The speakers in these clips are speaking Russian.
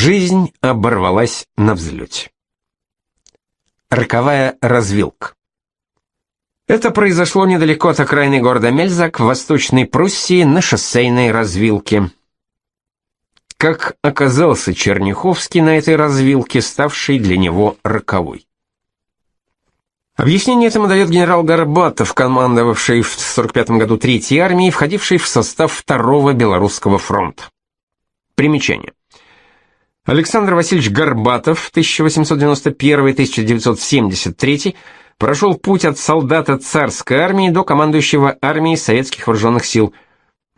Жизнь оборвалась на взлете. Роковая развилка. Это произошло недалеко от окраины города Мельзак в Восточной Пруссии на шоссейной развилке. Как оказался Черняховский на этой развилке, ставшей для него роковой. Объяснение этому дает генерал Горбатов, командовавший в 45 году Третьей армией, входивший в состав Второго Белорусского фронта. Примечание. Александр Васильевич Горбатов 1891-1973 прошел путь от солдата царской армии до командующего армией советских вооруженных сил.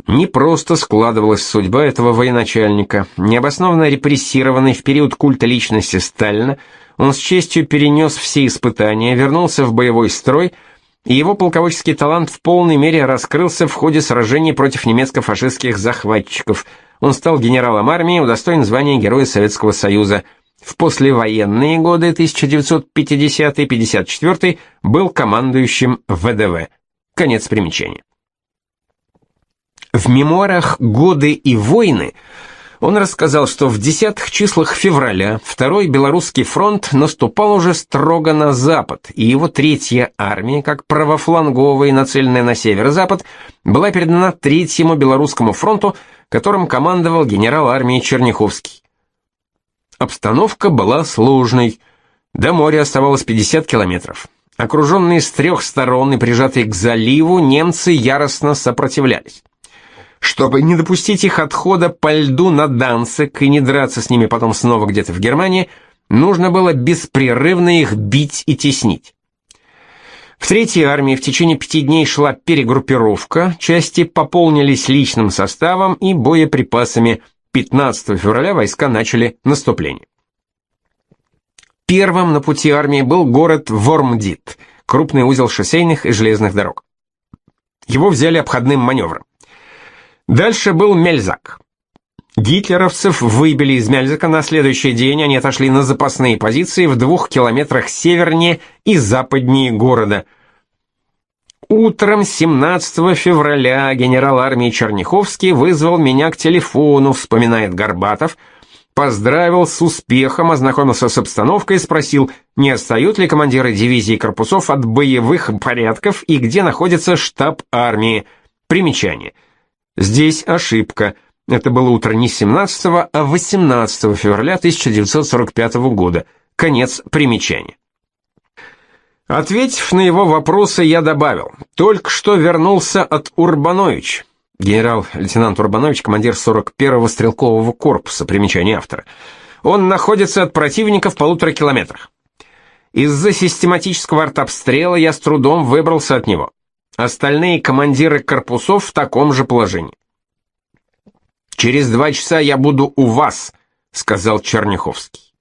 Не просто складывалась судьба этого военачальника. Необоснованно репрессированный в период культа личности Сталина, он с честью перенес все испытания, вернулся в боевой строй, и его полководческий талант в полной мере раскрылся в ходе сражений против немецко-фашистских захватчиков – он стал генералом армии, удостоен звания Героя Советского Союза. В послевоенные годы 1950-54 был командующим ВДВ. Конец примечания. В мемуарах «Годы и войны» он рассказал, что в десятых числах февраля Второй Белорусский фронт наступал уже строго на запад, и его Третья армия, как правофланговая, нацеленная на северо-запад, была передана Третьему Белорусскому фронту, которым командовал генерал армии Черняховский. Обстановка была сложной. До моря оставалось 50 километров. Окруженные с трех сторон и прижатые к заливу, немцы яростно сопротивлялись. Чтобы не допустить их отхода по льду на Данцик и не драться с ними потом снова где-то в Германии, нужно было беспрерывно их бить и теснить. В Третьей армии в течение пяти дней шла перегруппировка, части пополнились личным составом и боеприпасами. 15 февраля войска начали наступление. Первым на пути армии был город Вормдит, крупный узел шоссейных и железных дорог. Его взяли обходным маневром. Дальше был Мельзак. Гитлеровцев выбили из Мельзака на следующий день, они отошли на запасные позиции в двух километрах севернее и западнее города. Утром 17 февраля генерал армии Черняховский вызвал меня к телефону, вспоминает Горбатов, поздравил с успехом, ознакомился с обстановкой и спросил, не отстают ли командиры дивизий и корпусов от боевых порядков и где находится штаб армии. Примечание. Здесь ошибка – это было утро не 17, а 18 февраля 1945 года. Конец примечания. Ответив на его вопросы, я добавил: "Только что вернулся от Урбанович". Генерал-лейтенант Урбанович, командир 41-го стрелкового корпуса, примечание автора. Он находится от противника в полутора километрах. Из-за систематического артобстрела я с трудом выбрался от него. Остальные командиры корпусов в таком же положении. Через два часа я буду у вас, сказал Черняховский.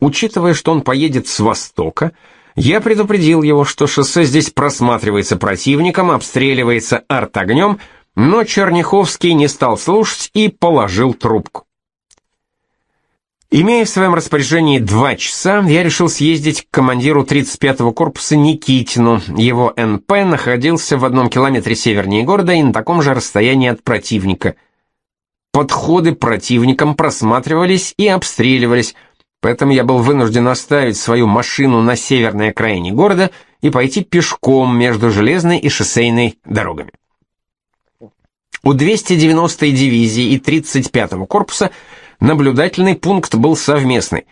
Учитывая, что он поедет с востока, я предупредил его, что шоссе здесь просматривается противником, обстреливается артогнем, но Черняховский не стал слушать и положил трубку. Имея в своем распоряжении два часа, я решил съездить к командиру 35-го корпуса Никитину. Его НП находился в одном километре севернее города и на таком же расстоянии от противника. Подходы противникам просматривались и обстреливались, поэтому я был вынужден оставить свою машину на северной окраине города и пойти пешком между железной и шоссейной дорогами. У 290-й дивизии и 35-го корпуса – Наблюдательный пункт был совместный.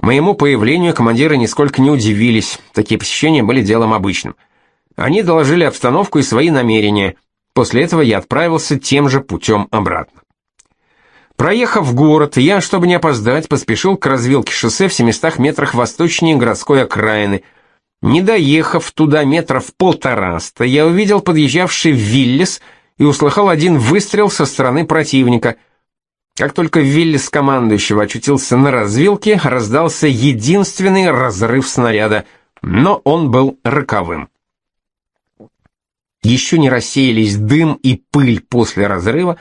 Моему появлению командиры нисколько не удивились, такие посещения были делом обычным. Они доложили обстановку и свои намерения. После этого я отправился тем же путем обратно. Проехав город, я, чтобы не опоздать, поспешил к развилке шоссе в 700 метрах восточнее городской окраины. Не доехав туда метров полтораста, я увидел подъезжавший Виллис и услыхал один выстрел со стороны противника — как только Виллис командующего очутился на развилке, раздался единственный разрыв снаряда, но он был роковым. Еще не рассеялись дым и пыль после разрыва,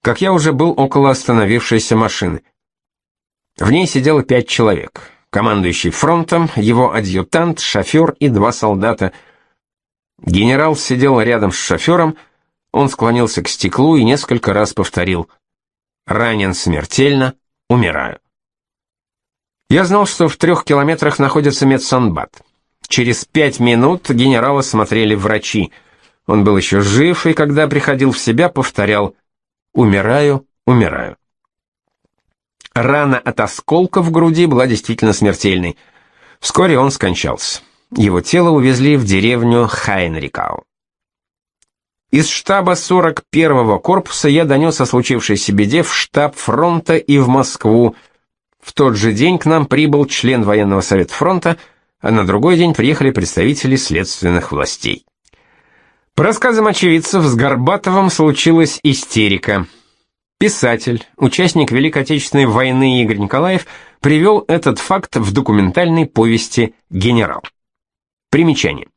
как я уже был около остановившейся машины. В ней сидело пять человек. Командующий фронтом, его адъютант, шофер и два солдата. Генерал сидел рядом с шофером, он склонился к стеклу и несколько раз повторил — Ранен смертельно, умираю. Я знал, что в трех километрах находится медсанбат. Через пять минут генерала смотрели врачи. Он был еще жив, и когда приходил в себя, повторял «Умираю, умираю». Рана от осколка в груди была действительно смертельной. Вскоре он скончался. Его тело увезли в деревню Хайнрикау. Из штаба 41-го корпуса я донес о случившейся беде в штаб фронта и в Москву. В тот же день к нам прибыл член военного совета фронта, а на другой день приехали представители следственных властей. По рассказам очевидцев, с Горбатовым случилась истерика. Писатель, участник Великой Отечественной войны Игорь Николаев привел этот факт в документальной повести «Генерал». Примечание.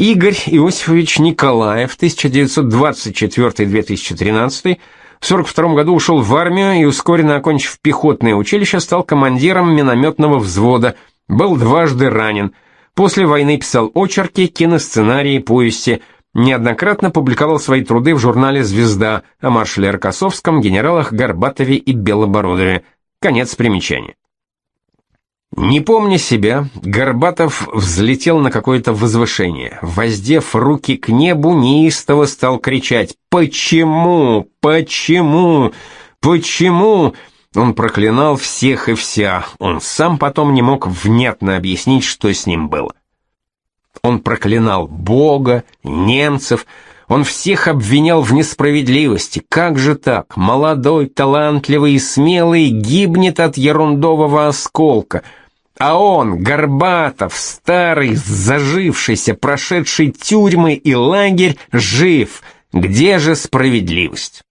Игорь Иосифович Николаев, 1924-2013, в 42 году ушел в армию и, ускоренно окончив пехотное училище, стал командиром минометного взвода, был дважды ранен. После войны писал очерки, киносценарии, повести, неоднократно публиковал свои труды в журнале «Звезда» о маршале Рокоссовском, генералах Горбатове и Белобородове. Конец примечания. Не помня себя, Горбатов взлетел на какое-то возвышение. Воздев руки к небу, неистово стал кричать «Почему? Почему? Почему?» Он проклинал всех и вся. Он сам потом не мог внятно объяснить, что с ним было. Он проклинал Бога, немцев, он всех обвинял в несправедливости. Как же так? Молодой, талантливый и смелый гибнет от ерундового осколка — а он, Горбатов, старый, зажившийся, прошедший тюрьмы и лагерь, жив. Где же справедливость?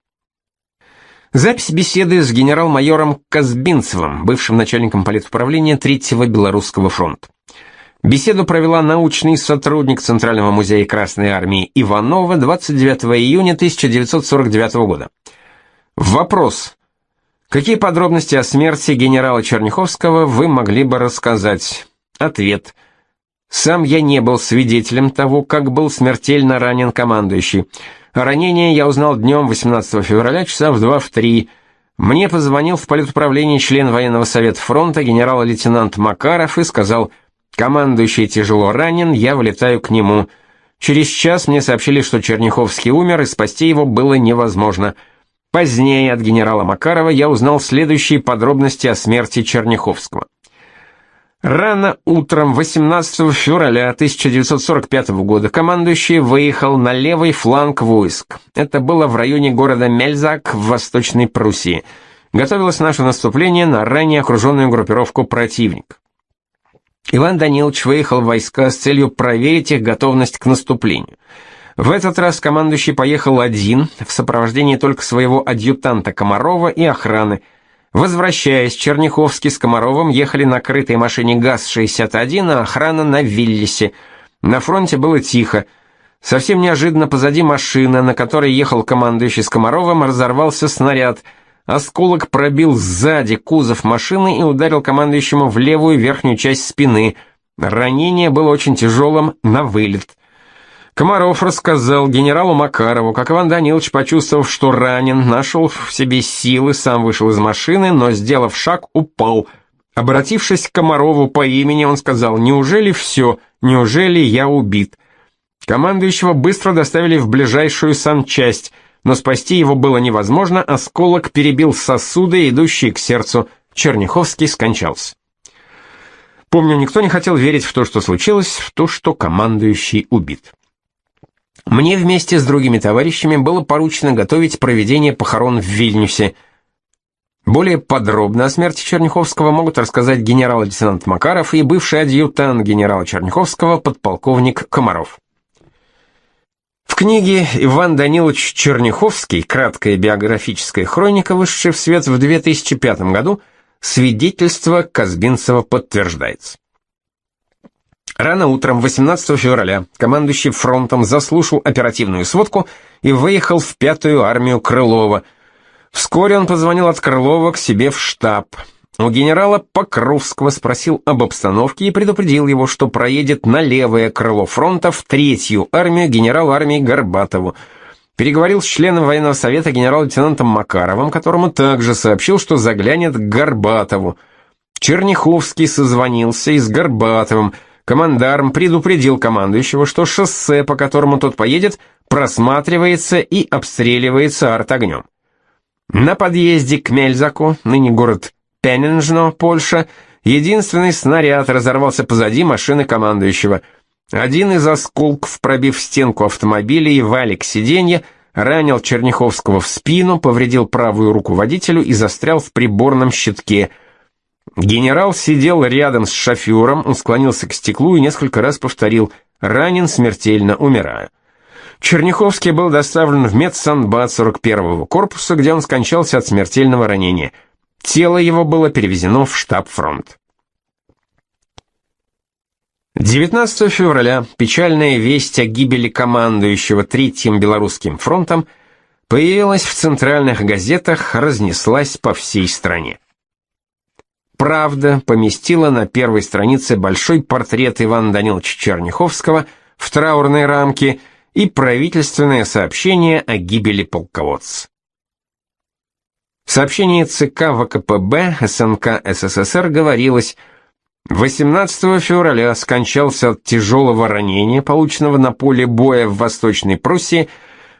Запись беседы с генерал-майором Казбинцевым, бывшим начальником политуправления Третьего Белорусского фронта. Беседу провела научный сотрудник Центрального музея Красной армии Иванова 29 июня 1949 года. Вопрос. Какие подробности о смерти генерала Черняховского вы могли бы рассказать? Ответ. Сам я не был свидетелем того, как был смертельно ранен командующий. О ранении я узнал днем 18 февраля часа в 2 в 3. Мне позвонил в политуправление член военного совета фронта генерал-лейтенант Макаров и сказал: "Командующий тяжело ранен, я влетаю к нему". Через час мне сообщили, что Черняховский умер, и спасти его было невозможно. Позднее от генерала Макарова я узнал следующие подробности о смерти Черняховского. Рано утром 18 февраля 1945 года командующий выехал на левый фланг войск. Это было в районе города Мельзак в Восточной Пруссии. Готовилось наше наступление на ранее окруженную группировку противника. Иван Данилович выехал в войска с целью проверить их готовность к наступлению. В этот раз командующий поехал один, в сопровождении только своего адъютанта Комарова и охраны. Возвращаясь, Черняховский с Комаровым ехали на крытой машине ГАЗ-61, а охрана на Виллисе. На фронте было тихо. Совсем неожиданно позади машины, на которой ехал командующий с Комаровым, разорвался снаряд. Осколок пробил сзади кузов машины и ударил командующему в левую верхнюю часть спины. Ранение было очень тяжелым, на вылет. Комаров рассказал генералу Макарову, как Иван Данилович, почувствовав, что ранен, нашел в себе силы, сам вышел из машины, но, сделав шаг, упал. Обратившись к Комарову по имени, он сказал, «Неужели все? Неужели я убит?» Командующего быстро доставили в ближайшую санчасть, но спасти его было невозможно, осколок перебил сосуды, идущие к сердцу. Черняховский скончался. Помню, никто не хотел верить в то, что случилось, в то, что командующий убит. Мне вместе с другими товарищами было поручено готовить проведение похорон в Вильнюсе. Более подробно о смерти Черняховского могут рассказать генерал-лейтенант Макаров и бывший адъютант генерала Черняховского подполковник Комаров. В книге Иван Данилович Черняховский «Краткая биографическая хроника», вышедшая в свет в 2005 году, свидетельство Казбинцева подтверждается. Рано утром 18 февраля командующий фронтом заслушал оперативную сводку и выехал в пятую армию Крылова. Вскоре он позвонил от Крылова к себе в штаб. У генерала Покровского спросил об обстановке и предупредил его, что проедет на левое крыло фронта в третью армию генералу армии Горбатову. переговорил с членом военного совета генерал-лейтенантом Макаровым, которому также сообщил, что заглянет к Горбатову. Черняховский созвонился и с Горбатовым. Командарм предупредил командующего, что шоссе, по которому тот поедет, просматривается и обстреливается артогнем. На подъезде к Мельзаку, ныне город Пеннинжно, Польша, единственный снаряд разорвался позади машины командующего. Один из осколков, пробив стенку автомобиля и валик сиденья, ранил Черняховского в спину, повредил правую руку водителю и застрял в приборном щитке. Генерал сидел рядом с шофером, он склонился к стеклу и несколько раз повторил «ранен смертельно, умираю». Черняховский был доставлен в медсанбат 41-го корпуса, где он скончался от смертельного ранения. Тело его было перевезено в штаб-фронт. 19 февраля печальная весть о гибели командующего Третьим Белорусским фронтом появилась в центральных газетах, разнеслась по всей стране. «Правда» поместила на первой странице большой портрет Ивана Даниловича Черняховского в траурной рамке – и правительственное сообщение о гибели полководца. В сообщении ЦК ВКПБ СНК СССР говорилось, 18 февраля скончался от тяжелого ранения, полученного на поле боя в Восточной Пруссии,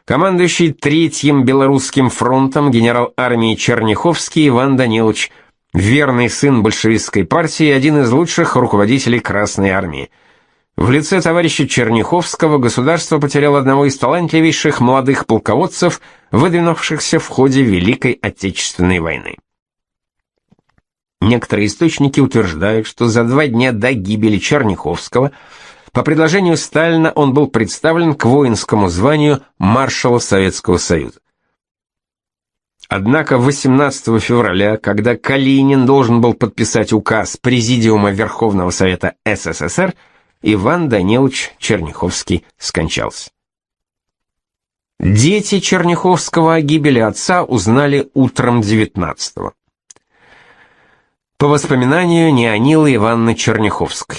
командующий Третьим Белорусским фронтом генерал армии Черняховский Иван Данилович, верный сын большевистской партии и один из лучших руководителей Красной армии. В лице товарища Черняховского государство потеряло одного из талантливейших молодых полководцев, выдвинувшихся в ходе Великой Отечественной войны. Некоторые источники утверждают, что за два дня до гибели Черняховского по предложению Сталина он был представлен к воинскому званию маршала Советского Союза. Однако 18 февраля, когда Калинин должен был подписать указ Президиума Верховного Совета СССР, Иван Данилович Черняховский скончался. Дети Черняховского о гибели отца узнали утром 19-го. По воспоминанию Неонилы Ивановны Черняховской.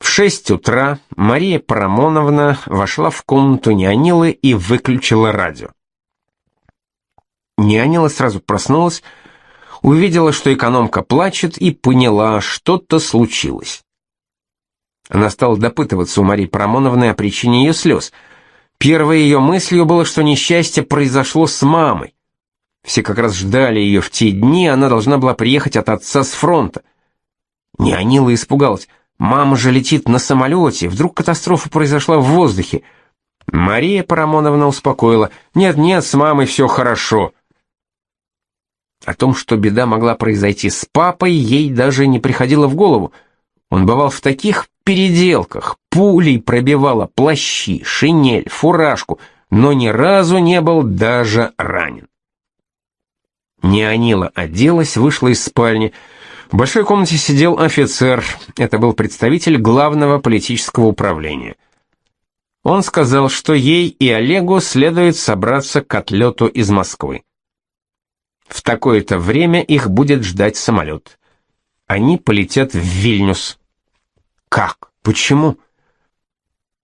В шесть утра Мария Парамоновна вошла в комнату Неонилы и выключила радио. Неонила сразу проснулась, увидела, что экономка плачет, и поняла, что-то случилось. Она стала допытываться у Марии Парамоновны о причине ее слез. Первой ее мыслью было, что несчастье произошло с мамой. Все как раз ждали ее в те дни, она должна была приехать от отца с фронта. Неонила испугалась. Мама же летит на самолете, вдруг катастрофа произошла в воздухе. Мария Парамоновна успокоила. «Нет-нет, с мамой все хорошо». О том, что беда могла произойти с папой, ей даже не приходило в голову. Он бывал в таких переделках, пулей пробивала плащи, шинель, фуражку, но ни разу не был даже ранен. Неонила оделась, вышла из спальни. В большой комнате сидел офицер, это был представитель главного политического управления. Он сказал, что ей и Олегу следует собраться к отлету из Москвы. В такое-то время их будет ждать самолет. Они полетят в Вильнюс. Как? Почему?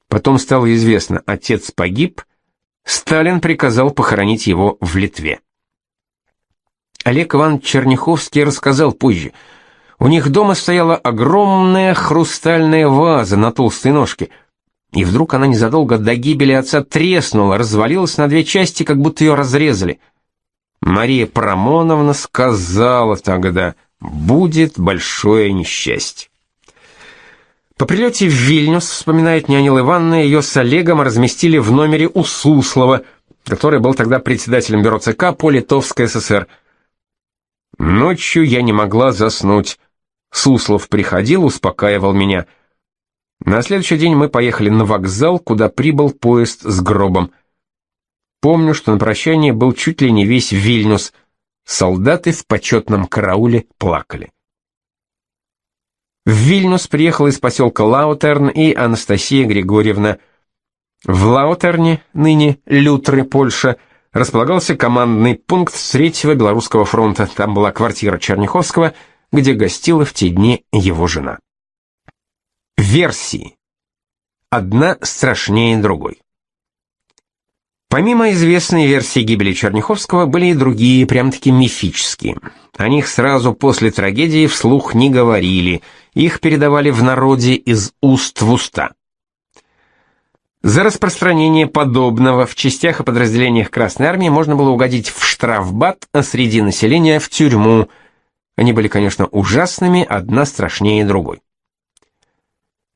Потом стало известно, отец погиб, Сталин приказал похоронить его в Литве. Олег Иванович Черняховский рассказал позже. У них дома стояла огромная хрустальная ваза на толстой ножке, и вдруг она незадолго до гибели отца треснула, развалилась на две части, как будто ее разрезали. Мария Парамоновна сказала тогда, будет большое несчастье. По прилете в Вильнюс, вспоминает Нянила Ивановна, ее с Олегом разместили в номере у Суслова, который был тогда председателем бюро ЦК по Литовской ССР. Ночью я не могла заснуть. Суслов приходил, успокаивал меня. На следующий день мы поехали на вокзал, куда прибыл поезд с гробом. Помню, что на прощание был чуть ли не весь Вильнюс. Солдаты в почетном карауле плакали. В Вильнюс приехала из поселка Лаутерн и Анастасия Григорьевна. В Лаутерне, ныне Лютры, Польша, располагался командный пункт Третьего Белорусского фронта. Там была квартира Черняховского, где гостила в те дни его жена. Версии. Одна страшнее другой. Помимо известной версии гибели Черняховского были и другие, прям-таки мифические. О них сразу после трагедии вслух не говорили, их передавали в народе из уст в уста. За распространение подобного в частях и подразделениях Красной Армии можно было угодить в штрафбат, а среди населения в тюрьму. Они были, конечно, ужасными, одна страшнее другой.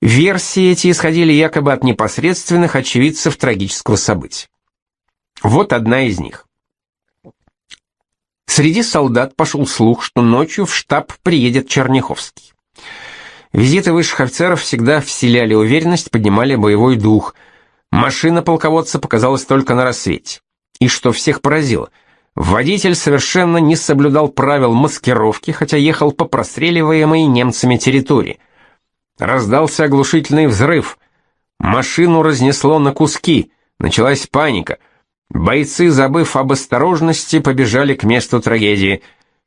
Версии эти исходили якобы от непосредственных очевидцев трагического события. Вот одна из них. Среди солдат пошел слух, что ночью в штаб приедет Черняховский. Визиты высших офицеров всегда вселяли уверенность, поднимали боевой дух. Машина полководца показалась только на рассвете. И что всех поразило, водитель совершенно не соблюдал правил маскировки, хотя ехал по простреливаемой немцами территории. Раздался оглушительный взрыв. Машину разнесло на куски. Началась паника — Бойцы, забыв об осторожности, побежали к месту трагедии.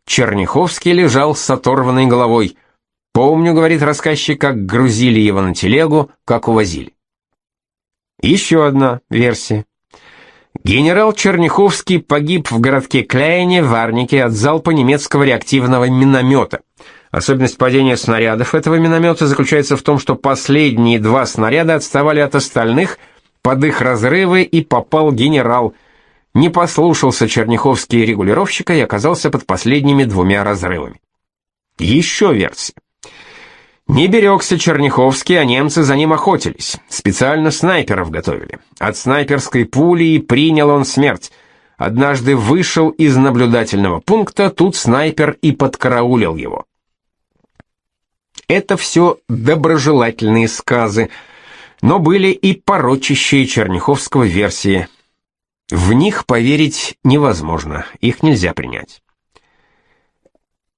Черняховский лежал с оторванной головой. Помню, говорит рассказчик, как грузили его на телегу, как увозили. Еще одна версия. Генерал Черняховский погиб в городке Кляйне в Арнике от залпа немецкого реактивного миномета. Особенность падения снарядов этого миномета заключается в том, что последние два снаряда отставали от остальных – под их разрывы и попал генерал. Не послушался Черняховский регулировщика и оказался под последними двумя разрывами. Еще версия. Не берегся Черняховский, а немцы за ним охотились. Специально снайперов готовили. От снайперской пули принял он смерть. Однажды вышел из наблюдательного пункта, тут снайпер и подкараулил его. Это все доброжелательные сказы, но были и порочащие Черняховского версии. В них поверить невозможно, их нельзя принять.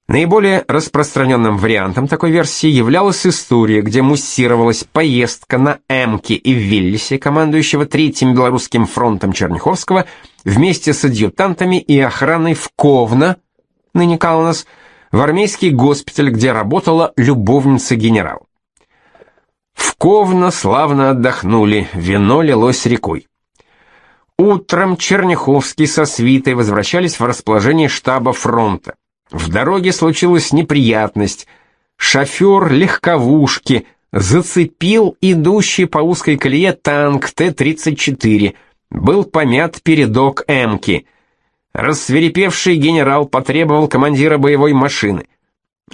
Наиболее распространенным вариантом такой версии являлась история, где муссировалась поездка на Эмке и Виллисе командующего Третьим Белорусским фронтом Черняховского вместе с адъютантами и охраной в Ковно, ныне Каунас, в армейский госпиталь, где работала любовница генерала. В Ковно славно отдохнули, вино лилось рекой. Утром Черняховский со свитой возвращались в расположение штаба фронта. В дороге случилась неприятность. Шофер легковушки зацепил идущий по узкой колее танк Т-34. Был помят передок Эмки. Рассверепевший генерал потребовал командира боевой машины.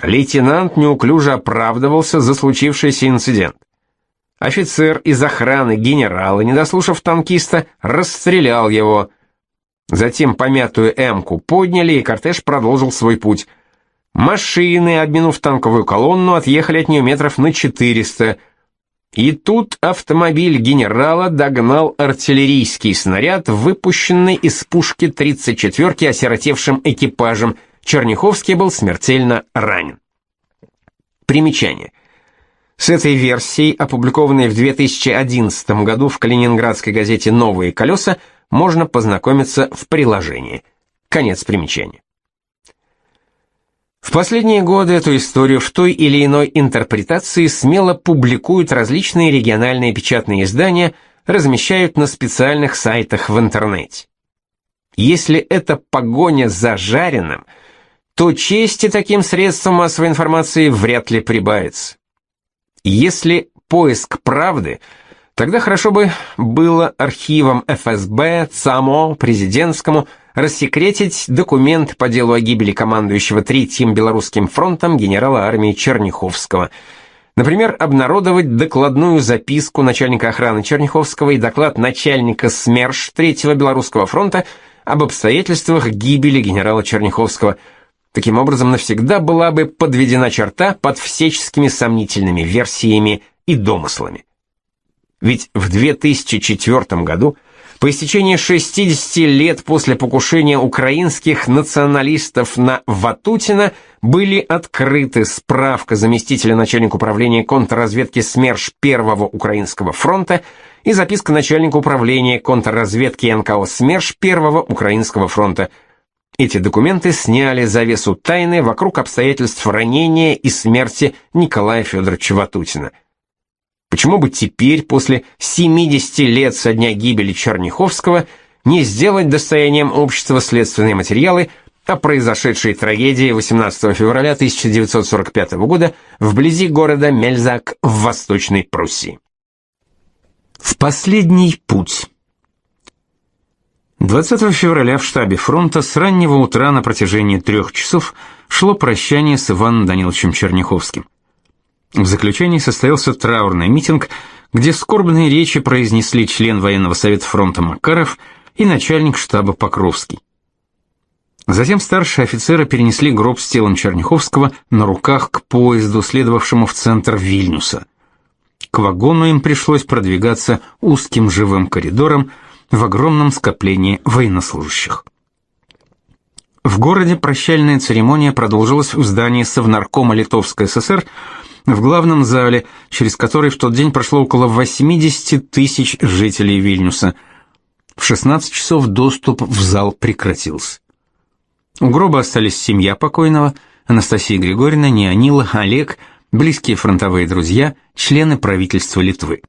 Лейтенант неуклюже оправдывался за случившийся инцидент. Офицер из охраны генерала, не дослушав танкиста, расстрелял его. Затем помятую «Эмку» подняли, и кортеж продолжил свой путь. Машины, обминув танковую колонну, отъехали от нее метров на 400. И тут автомобиль генерала догнал артиллерийский снаряд, выпущенный из пушки 34-ки осиротевшим экипажем. Черняховский был смертельно ранен. Примечание. С этой версией, опубликованной в 2011 году в калининградской газете «Новые колеса», можно познакомиться в приложении. Конец примечания. В последние годы эту историю в той или иной интерпретации смело публикуют различные региональные печатные издания, размещают на специальных сайтах в интернете. Если это погоня за жареным, то чести таким средством массовой информации вряд ли прибавится. Если поиск правды, тогда хорошо бы было архивам ФСБ, ЦАМО, президентскому рассекретить документ по делу о гибели командующего Третьим Белорусским фронтом генерала армии Черняховского. Например, обнародовать докладную записку начальника охраны Черняховского и доклад начальника СМЕРШ Третьего Белорусского фронта об обстоятельствах гибели генерала Черняховского – Таким образом, навсегда была бы подведена черта под всяческими сомнительными версиями и домыслами. Ведь в 2004 году, по истечении 60 лет после покушения украинских националистов на Ватутина, были открыты справка заместителя начальника управления контрразведки СМЕРШ Первого Украинского фронта и записка начальника управления контрразведки НКО СМЕРШ Первого Украинского фронта – эти документы сняли завесу тайны вокруг обстоятельств ранения и смерти Николая Федоровича Ватутина. Почему бы теперь, после 70 лет со дня гибели Черняховского, не сделать достоянием общества следственные материалы о произошедшей трагедии 18 февраля 1945 года вблизи города Мельзак в Восточной Пруссии. В последний путь 20 февраля в штабе фронта с раннего утра на протяжении трех часов шло прощание с Иваном Даниловичем Черняховским. В заключении состоялся траурный митинг, где скорбные речи произнесли член военного совета фронта Макаров и начальник штаба Покровский. Затем старшие офицеры перенесли гроб с телом Черняховского на руках к поезду, следовавшему в центр Вильнюса. К вагону им пришлось продвигаться узким живым коридором, в огромном скоплении военнослужащих. В городе прощальная церемония продолжилась в здании Совнаркома Литовской ССР, в главном зале, через который в тот день прошло около 80 тысяч жителей Вильнюса. В 16 часов доступ в зал прекратился. У гроба остались семья покойного, Анастасия Григорьевна, Неонила, Олег, близкие фронтовые друзья, члены правительства Литвы.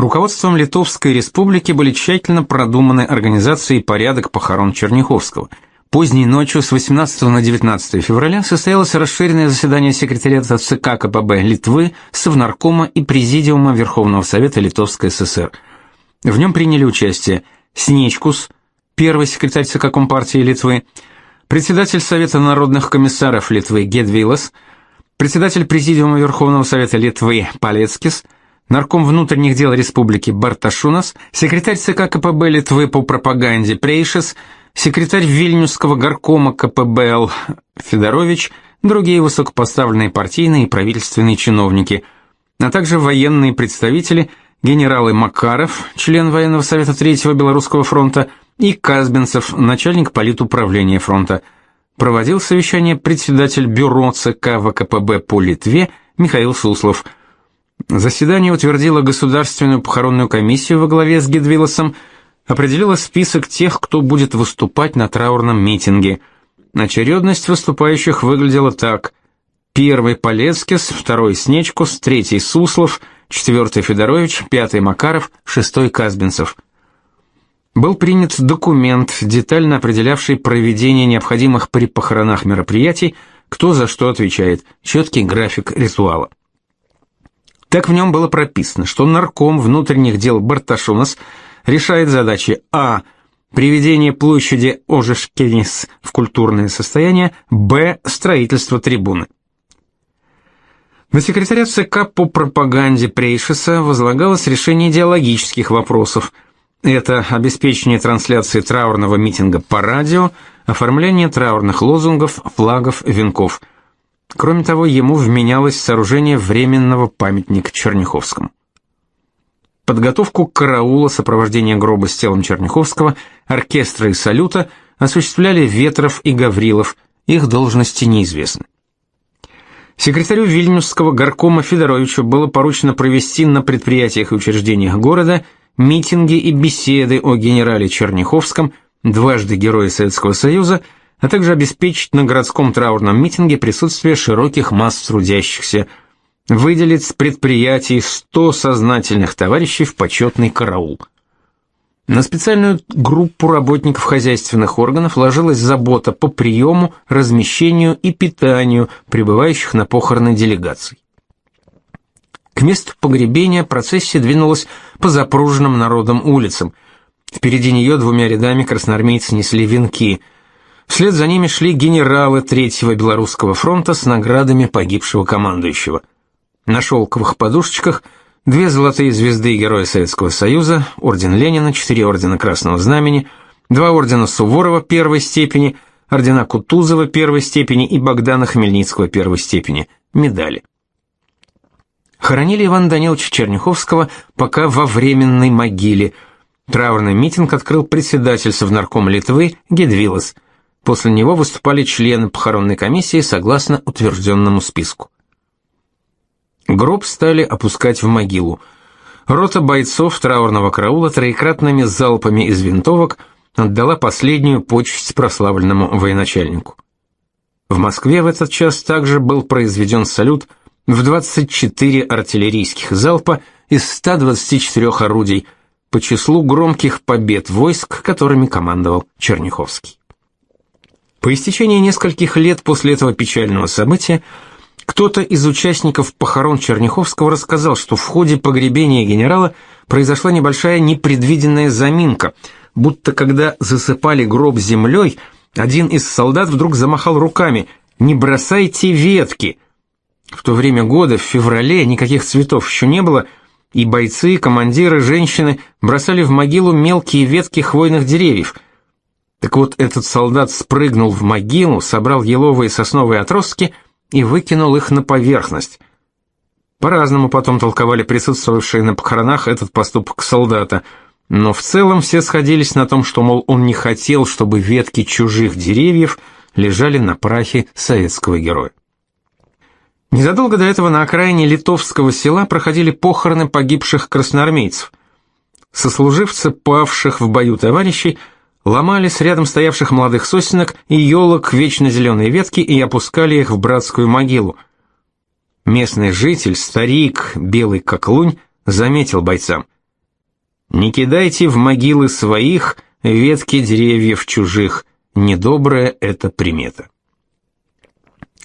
Руководством Литовской республики были тщательно продуманы организация и порядок похорон Черняховского. Поздней ночью с 18 на 19 февраля состоялось расширенное заседание секретариата ЦК КПБ Литвы, Совнаркома и Президиума Верховного Совета Литовской ССР. В нем приняли участие Снечкус, первый секретарь ЦК Компартии Литвы, председатель Совета народных комиссаров Литвы Гедвилас, председатель Президиума Верховного Совета Литвы Палецкис – нарком внутренних дел республики Барташунас, секретарь ЦК КПБ Литвы по пропаганде Прейшес, секретарь Вильнюсского горкома КПБЛ Федорович, другие высокопоставленные партийные и правительственные чиновники, а также военные представители, генералы Макаров, член военного совета Третьего Белорусского фронта, и Казбинцев, начальник политуправления фронта. Проводил совещание председатель бюро ЦК ВКПБ по Литве Михаил Суслов – Заседание утвердило Государственную похоронную комиссию во главе с Гедвилосом, определило список тех, кто будет выступать на траурном митинге. Очередность выступающих выглядела так. Первый Полецкис, второй Снечкус, третий Суслов, четвертый Федорович, пятый Макаров, шестой Казбинцев. Был принят документ, детально определявший проведение необходимых при похоронах мероприятий, кто за что отвечает, четкий график ритуала. Так в нем было прописано, что нарком внутренних дел Барташунас решает задачи а. приведение площади Ожешкенис в культурное состояние, б. строительство трибуны. На секретаря ЦК по пропаганде Прейшеса возлагалось решение идеологических вопросов. Это обеспечение трансляции траурного митинга по радио, оформление траурных лозунгов, флагов, венков – Кроме того, ему вменялось сооружение временного памятника Черняховскому. Подготовку караула, сопровождение гроба с телом Черняховского, оркестра и салюта осуществляли Ветров и Гаврилов, их должности неизвестны. Секретарю Вильнюсского горкома Федоровичу было поручено провести на предприятиях и учреждениях города митинги и беседы о генерале Черняховском, дважды Герое Советского Союза, а также обеспечить на городском траурном митинге присутствие широких масс трудящихся, выделить с предприятий 100 сознательных товарищей в почетный караул. На специальную группу работников хозяйственных органов ложилась забота по приему, размещению и питанию прибывающих на похороны делегаций. К месту погребения процессия двинулась по запруженным народом улицам. Впереди нее двумя рядами красноармейцы несли венки – Вслед за ними шли генералы Третьего Белорусского фронта с наградами погибшего командующего. На шелковых подушечках две золотые звезды Героя Советского Союза, орден Ленина, четыре ордена Красного Знамени, два ордена Суворова первой степени, ордена Кутузова первой степени и Богдана Хмельницкого первой степени, медали. Хоронили Ивана Даниловича Черняховского пока во временной могиле. Траурный митинг открыл председатель Совнаркома Литвы Гедвилас – После него выступали члены похоронной комиссии согласно утвержденному списку. Гроб стали опускать в могилу. Рота бойцов траурного караула троекратными залпами из винтовок отдала последнюю почесть прославленному военачальнику. В Москве в этот час также был произведен салют в 24 артиллерийских залпа из 124 орудий, по числу громких побед войск, которыми командовал Черняховский. По истечении нескольких лет после этого печального события кто-то из участников похорон Черняховского рассказал, что в ходе погребения генерала произошла небольшая непредвиденная заминка, будто когда засыпали гроб землей, один из солдат вдруг замахал руками «Не бросайте ветки!». В то время года, в феврале, никаких цветов еще не было, и бойцы, командиры, женщины бросали в могилу мелкие ветки хвойных деревьев. Так вот, этот солдат спрыгнул в могилу, собрал еловые сосновые отростки – и выкинул их на поверхность. По-разному потом толковали присутствовавшие на похоронах этот поступок солдата, но в целом все сходились на том, что, мол, он не хотел, чтобы ветки чужих деревьев лежали на прахе советского героя. Незадолго до этого на окраине литовского села проходили похороны погибших красноармейцев. Сослуживцы павших в бою товарищей ломали с рядом стоявших молодых сосенок и елок вечно зеленые ветки и опускали их в братскую могилу. Местный житель, старик, белый как лунь, заметил бойцам. «Не кидайте в могилы своих ветки деревьев чужих, недобрая это примета».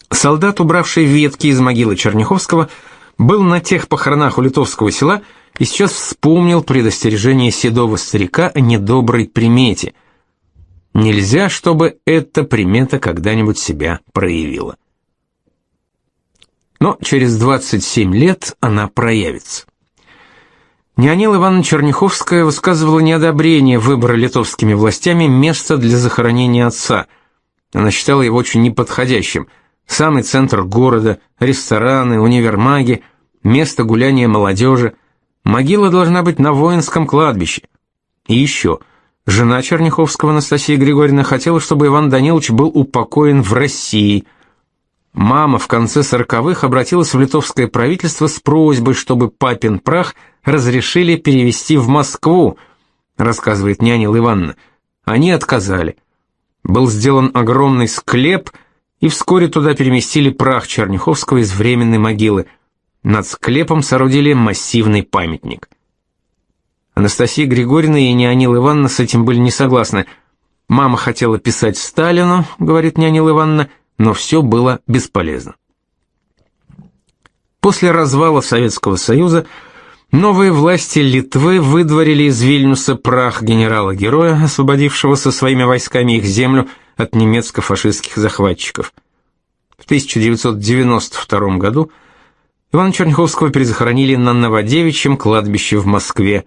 Солдат, убравший ветки из могилы Черняховского, был на тех похоронах у литовского села и сейчас вспомнил предостережение седого старика о недоброй примете – Нельзя, чтобы эта примета когда-нибудь себя проявила. Но через 27 лет она проявится. Неонила Ивановна Черняховская высказывала неодобрение выбора литовскими властями места для захоронения отца. Она считала его очень неподходящим. Самый центр города, рестораны, универмаги, место гуляния молодежи. Могила должна быть на воинском кладбище. И еще – Жена Черняховского Анастасия Григорьевна хотела, чтобы Иван Данилович был упокоен в России. Мама в конце сороковых обратилась в литовское правительство с просьбой, чтобы папин прах разрешили перевести в Москву, рассказывает Нянил Ивановна. Они отказали. Был сделан огромный склеп, и вскоре туда переместили прах Черняховского из временной могилы. Над склепом соорудили массивный памятник. Анастасия Григорьевна и Неонила Ивановна с этим были не согласны. Мама хотела писать Сталину, говорит Неонила Ивановна, но все было бесполезно. После развала Советского Союза новые власти Литвы выдворили из Вильнюса прах генерала-героя, освободившего со своими войсками их землю от немецко-фашистских захватчиков. В 1992 году Ивана Черняховского перезахоронили на Новодевичьем кладбище в Москве.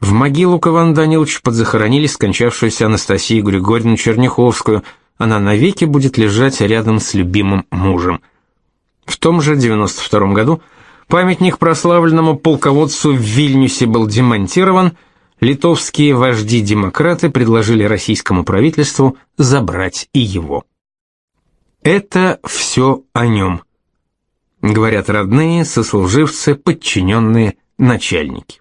В могилу к Ивану Даниловичу подзахоронили скончавшуюся Анастасию Григорьевну Черняховскую. Она навеки будет лежать рядом с любимым мужем. В том же 92 году памятник прославленному полководцу в Вильнюсе был демонтирован, литовские вожди-демократы предложили российскому правительству забрать и его. Это все о нем. Говорят родные, сослуживцы, подчиненные, начальники.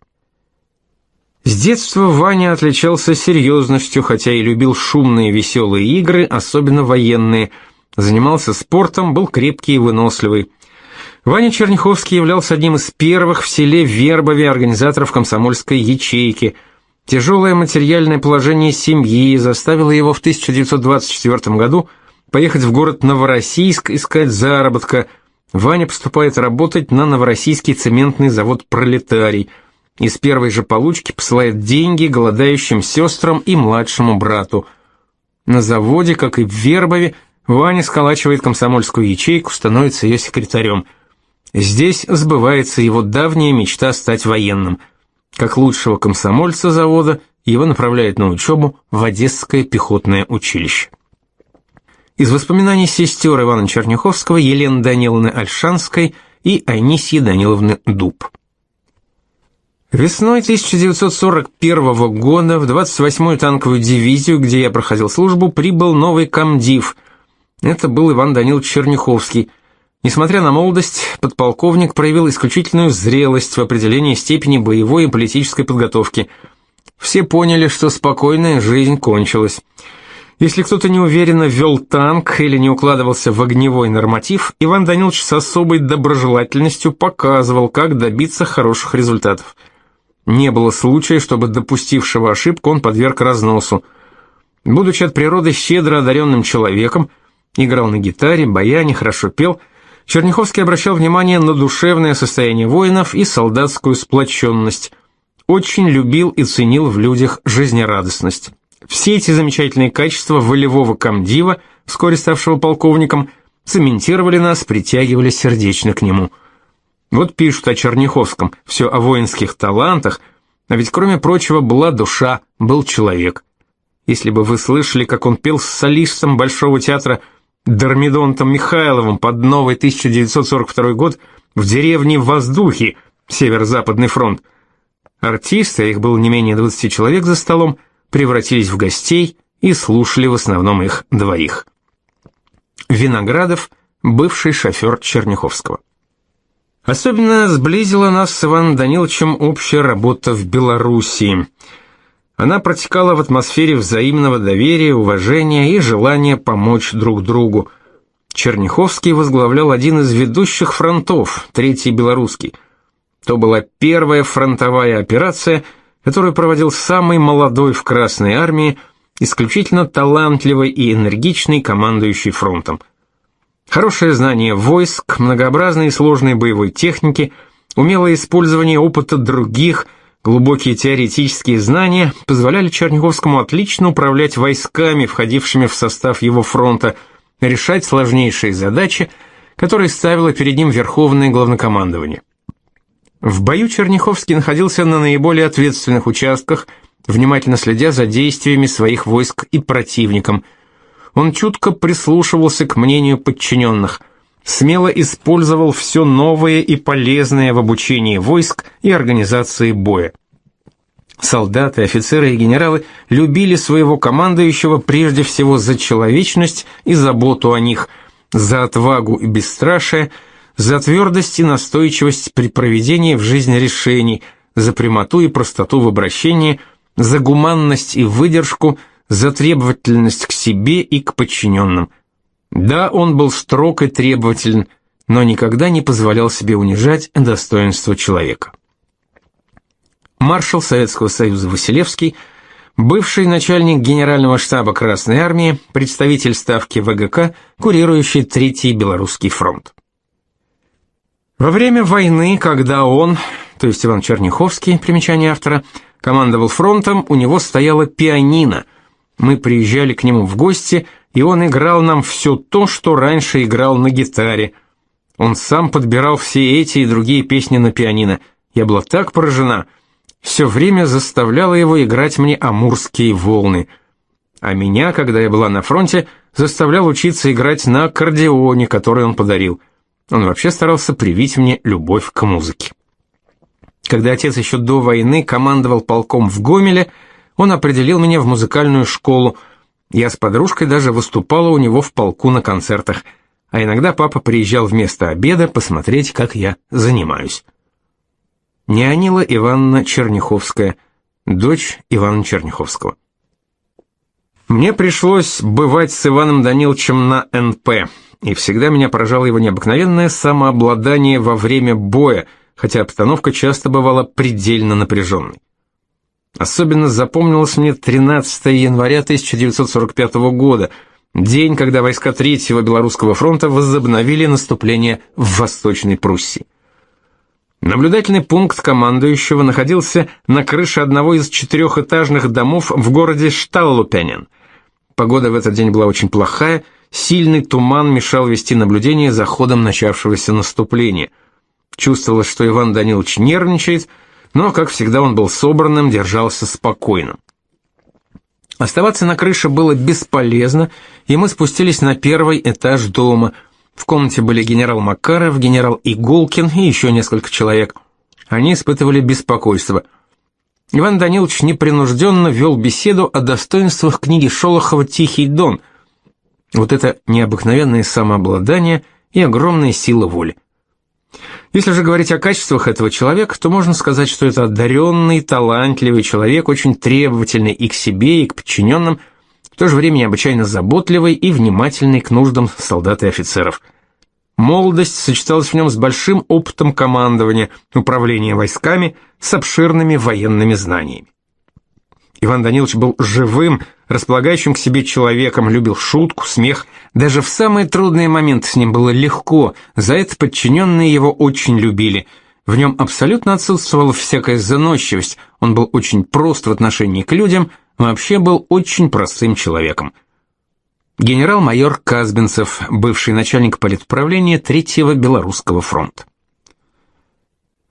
С детства Ваня отличался серьезностью, хотя и любил шумные веселые игры, особенно военные. Занимался спортом, был крепкий и выносливый. Ваня Черняховский являлся одним из первых в селе Вербове организаторов комсомольской ячейки. Тяжелое материальное положение семьи заставило его в 1924 году поехать в город Новороссийск искать заработка. Ваня поступает работать на Новороссийский цементный завод «Пролетарий». Из первой же получки посылает деньги голодающим сестрам и младшему брату. На заводе, как и в Вербове, Ваня сколачивает комсомольскую ячейку, становится ее секретарем. Здесь сбывается его давняя мечта стать военным. Как лучшего комсомольца завода его направляют на учебу в Одесское пехотное училище. Из воспоминаний сестер Ивана Черняховского, Елены Даниловны Альшанской и Анисьи Даниловны Дуб. Весной 1941 года в 28-ю танковую дивизию, где я проходил службу, прибыл новый комдив. Это был Иван Данилович Черняховский. Несмотря на молодость, подполковник проявил исключительную зрелость в определении степени боевой и политической подготовки. Все поняли, что спокойная жизнь кончилась. Если кто-то неуверенно вел танк или не укладывался в огневой норматив, Иван Данилович с особой доброжелательностью показывал, как добиться хороших результатов – Не было случая, чтобы допустившего ошибку он подверг разносу. Будучи от природы щедро одаренным человеком, играл на гитаре, баяне, хорошо пел, Черняховский обращал внимание на душевное состояние воинов и солдатскую сплоченность. Очень любил и ценил в людях жизнерадостность. Все эти замечательные качества волевого комдива, вскоре ставшего полковником, цементировали нас, притягивали сердечно к нему. Вот пишут о Черняховском, все о воинских талантах, а ведь кроме прочего была душа, был человек. Если бы вы слышали, как он пел с солистом Большого театра Дормидонтом Михайловым под новый 1942 год в деревне Воздухи, Северо-Западный фронт, артисты, а их было не менее 20 человек за столом, превратились в гостей и слушали в основном их двоих. Виноградов, бывший шофер Черняховского. Особенно сблизила нас с Иваном Даниловичем общая работа в Белоруссии. Она протекала в атмосфере взаимного доверия, уважения и желания помочь друг другу. Черняховский возглавлял один из ведущих фронтов, Третий Белорусский. То была первая фронтовая операция, которую проводил самый молодой в Красной армии, исключительно талантливый и энергичный командующий фронтом – Хорошее знание войск, многообразные и сложные боевой техники, умелое использование опыта других, глубокие теоретические знания позволяли Черняховскому отлично управлять войсками, входившими в состав его фронта, решать сложнейшие задачи, которые ставило перед ним Верховное Главнокомандование. В бою Черняховский находился на наиболее ответственных участках, внимательно следя за действиями своих войск и противником – он чутко прислушивался к мнению подчиненных, смело использовал все новое и полезное в обучении войск и организации боя. Солдаты, офицеры и генералы любили своего командующего прежде всего за человечность и заботу о них, за отвагу и бесстрашие, за твердость и настойчивость при проведении в жизнь решений, за прямоту и простоту в обращении, за гуманность и выдержку – за требовательность к себе и к подчиненным. Да, он был строг и требователен, но никогда не позволял себе унижать достоинство человека. Маршал Советского Союза Василевский, бывший начальник Генерального штаба Красной Армии, представитель ставки ВГК, курирующий Третий Белорусский фронт. Во время войны, когда он, то есть Иван Черняховский, примечание автора, командовал фронтом, у него стояла пианино – мы приезжали к нему в гости, и он играл нам все то, что раньше играл на гитаре. Он сам подбирал все эти и другие песни на пианино. Я была так поражена. Все время заставляла его играть мне амурские волны. А меня, когда я была на фронте, заставлял учиться играть на аккордеоне, который он подарил. Он вообще старался привить мне любовь к музыке. Когда отец еще до войны командовал полком в Гомеле, он определил меня в музыкальную школу. Я с подружкой даже выступала у него в полку на концертах, а иногда папа приезжал вместо обеда посмотреть, как я занимаюсь. Неонила Ивановна Черняховская, дочь Ивана Черняховского. Мне пришлось бывать с Иваном Даниловичем на НП, и всегда меня поражало его необыкновенное самообладание во время боя, хотя обстановка часто бывала предельно напряженной. Особенно запомнилось мне 13 января 1945 года, день, когда войска Третьего Белорусского фронта возобновили наступление в Восточной Пруссии. Наблюдательный пункт командующего находился на крыше одного из четырехэтажных домов в городе Шталлупенен. Погода в этот день была очень плохая, сильный туман мешал вести наблюдение за ходом начавшегося наступления. Чувствовалось, что Иван Данилович нервничает, но, как всегда, он был собранным, держался спокойно. Оставаться на крыше было бесполезно, и мы спустились на первый этаж дома. В комнате были генерал Макаров, генерал Иголкин и еще несколько человек. Они испытывали беспокойство. Иван Данилович непринужденно вел беседу о достоинствах книги Шолохова «Тихий дон». Вот это необыкновенное самообладание и огромная сила воли. Если же говорить о качествах этого человека, то можно сказать, что это одаренный, талантливый человек, очень требовательный и к себе, и к подчиненным, в то же время необычайно заботливый и внимательный к нуждам солдат и офицеров. Молодость сочеталась в нем с большим опытом командования, управления войсками, с обширными военными знаниями. Иван Данилович был живым, располагающим к себе человеком, любил шутку, смех. Даже в самые трудные моменты с ним было легко, за это подчиненные его очень любили. В нем абсолютно отсутствовала всякая заносчивость, он был очень прост в отношении к людям, вообще был очень простым человеком. Генерал-майор Казбинцев, бывший начальник политуправления Третьего Белорусского фронта.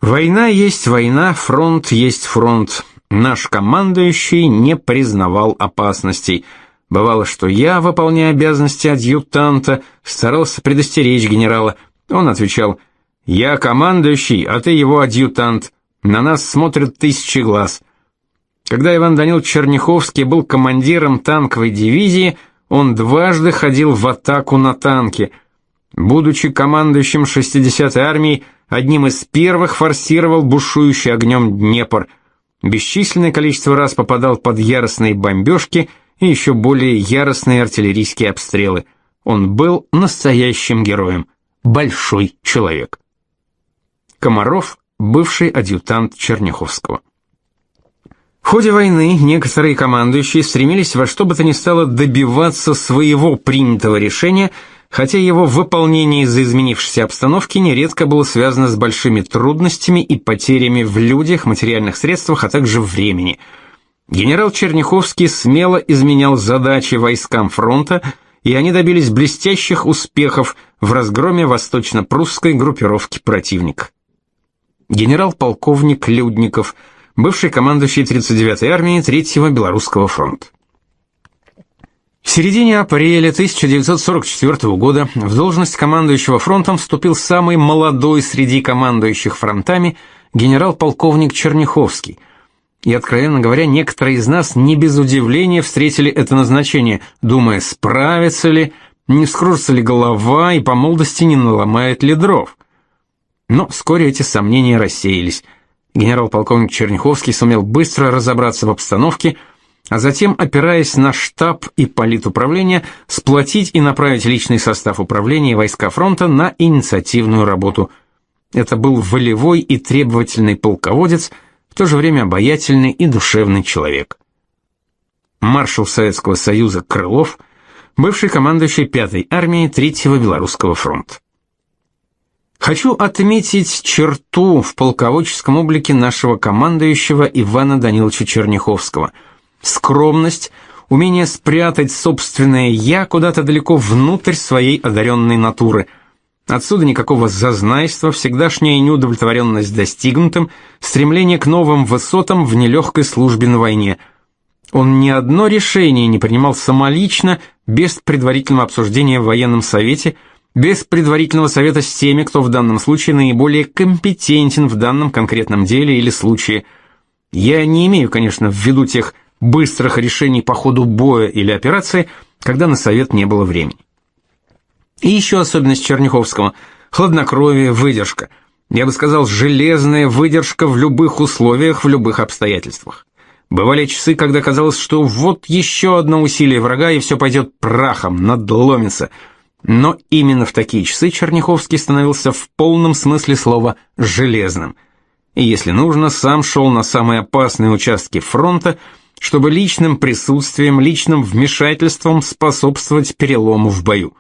Война есть война, фронт есть фронт. Наш командующий не признавал опасностей. Бывало, что я, выполняя обязанности адъютанта, старался предостеречь генерала. Он отвечал: "Я командующий, а ты его адъютант. На нас смотрят тысячи глаз". Когда Иван Данилович Черняховский был командиром танковой дивизии, он дважды ходил в атаку на танки. Будучи командующим 60-й армией, одним из первых форсировал бушующий огнем Днепр – бесчисленное количество раз попадал под яростные бомбежки и еще более яростные артиллерийские обстрелы. Он был настоящим героем, большой человек. Комаров, бывший адъютант Черняховского. В ходе войны некоторые командующие стремились во что бы то ни стало добиваться своего принятого решения – хотя его выполнение из-за изменившейся обстановки нередко было связано с большими трудностями и потерями в людях, материальных средствах, а также времени. Генерал Черняховский смело изменял задачи войскам фронта, и они добились блестящих успехов в разгроме восточно-прусской группировки противника. Генерал-полковник Людников, бывший командующий 39-й армией 3-го Белорусского фронта. В середине апреля 1944 года в должность командующего фронтом вступил самый молодой среди командующих фронтами генерал-полковник Черняховский. И, откровенно говоря, некоторые из нас не без удивления встретили это назначение, думая, справится ли, не вскружится ли голова и по молодости не наломает ли дров. Но вскоре эти сомнения рассеялись. Генерал-полковник Черняховский сумел быстро разобраться в обстановке – а затем, опираясь на штаб и политуправление, сплотить и направить личный состав управления и войска фронта на инициативную работу. Это был волевой и требовательный полководец, в то же время обаятельный и душевный человек. Маршал Советского Союза Крылов, бывший командующий 5-й армией 3-го Белорусского фронта. Хочу отметить черту в полководческом облике нашего командующего Ивана Даниловича Черняховского – скромность, умение спрятать собственное «я» куда-то далеко внутрь своей одаренной натуры. Отсюда никакого зазнайства, всегдашняя неудовлетворенность достигнутым, стремление к новым высотам в нелегкой службе на войне. Он ни одно решение не принимал самолично, без предварительного обсуждения в военном совете, без предварительного совета с теми, кто в данном случае наиболее компетентен в данном конкретном деле или случае. Я не имею, конечно, в виду тех быстрых решений по ходу боя или операции, когда на совет не было времени. И еще особенность Черняховского – хладнокровие, выдержка. Я бы сказал, железная выдержка в любых условиях, в любых обстоятельствах. Бывали часы, когда казалось, что вот еще одно усилие врага, и все пойдет прахом, надломится. Но именно в такие часы Черняховский становился в полном смысле слова «железным». И если нужно, сам шел на самые опасные участки фронта – чтобы личным присутствием, личным вмешательством способствовать перелому в бою.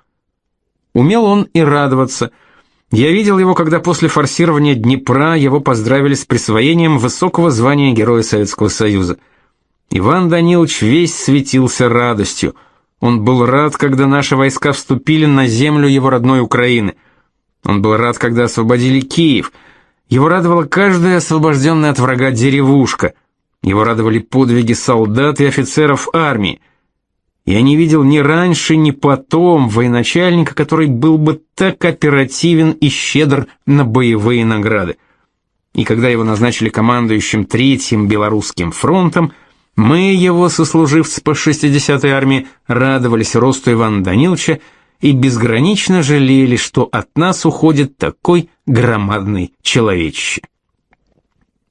Умел он и радоваться. Я видел его, когда после форсирования Днепра его поздравили с присвоением высокого звания Героя Советского Союза. Иван Данилович весь светился радостью. Он был рад, когда наши войска вступили на землю его родной Украины. Он был рад, когда освободили Киев. Его радовала каждая освобожденная от врага деревушка – его радовали подвиги солдат и офицеров армии. Я не видел ни раньше, ни потом военачальника, который был бы так оперативен и щедр на боевые награды. И когда его назначили командующим Третьим Белорусским фронтом, мы, его сослуживцы по 60-й армии, радовались росту Ивана Даниловича и безгранично жалели, что от нас уходит такой громадный человечище.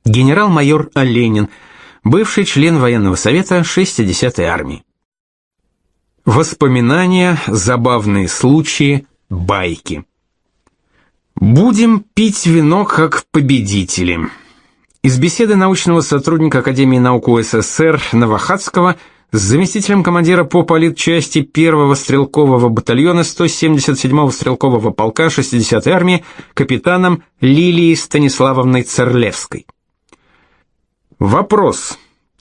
Генерал-майор Оленин – бывший член военного совета 60-й армии. Воспоминания, забавные случаи, байки. Будем пить вино как победители. Из беседы научного сотрудника Академии наук УССР Новохадского с заместителем командира по политчасти 1-го стрелкового батальона 177-го стрелкового полка 60-й армии капитаном Лилией Станиславовной Церлевской. Вопрос.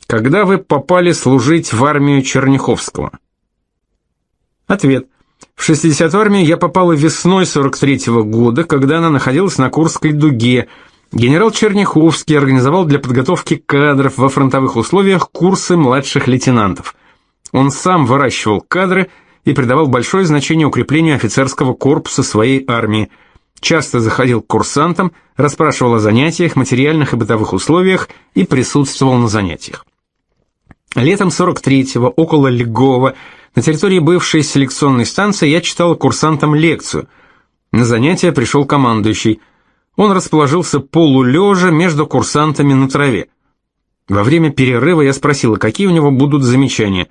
Когда вы попали служить в армию Черняховского? Ответ. В 60-ю армию я попала весной 43-го года, когда она находилась на Курской дуге. Генерал Черняховский организовал для подготовки кадров во фронтовых условиях курсы младших лейтенантов. Он сам выращивал кадры и придавал большое значение укреплению офицерского корпуса своей армии. Часто заходил к курсантам, расспрашивал о занятиях, материальных и бытовых условиях и присутствовал на занятиях. Летом 43-го, около Легова, на территории бывшей селекционной станции я читал курсантам лекцию. На занятие пришел командующий. Он расположился полулежа между курсантами на траве. Во время перерыва я спросила, какие у него будут замечания.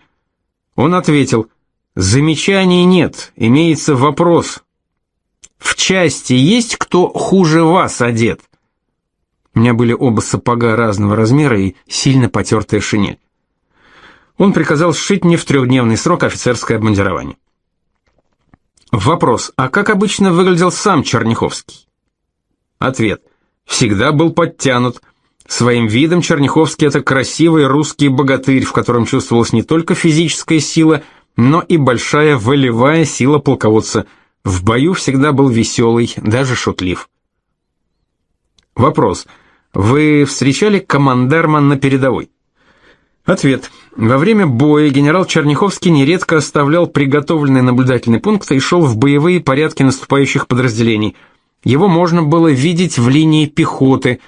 Он ответил, «Замечаний нет, имеется вопрос. В части есть кто хуже вас одет?» У меня были оба сапога разного размера и сильно потертая шинель он приказал сшить мне в трехдневный срок офицерское обмундирование. Вопрос, а как обычно выглядел сам Черняховский? Ответ, всегда был подтянут. Своим видом Черняховский – это красивый русский богатырь, в котором чувствовалась не только физическая сила, но и большая волевая сила полководца. В бою всегда был веселый, даже шутлив. Вопрос. Вы встречали командарма на передовой? Ответ. Во время боя генерал Черняховский нередко оставлял приготовленные наблюдательные пункты и шел в боевые порядки наступающих подразделений. Его можно было видеть в линии пехоты.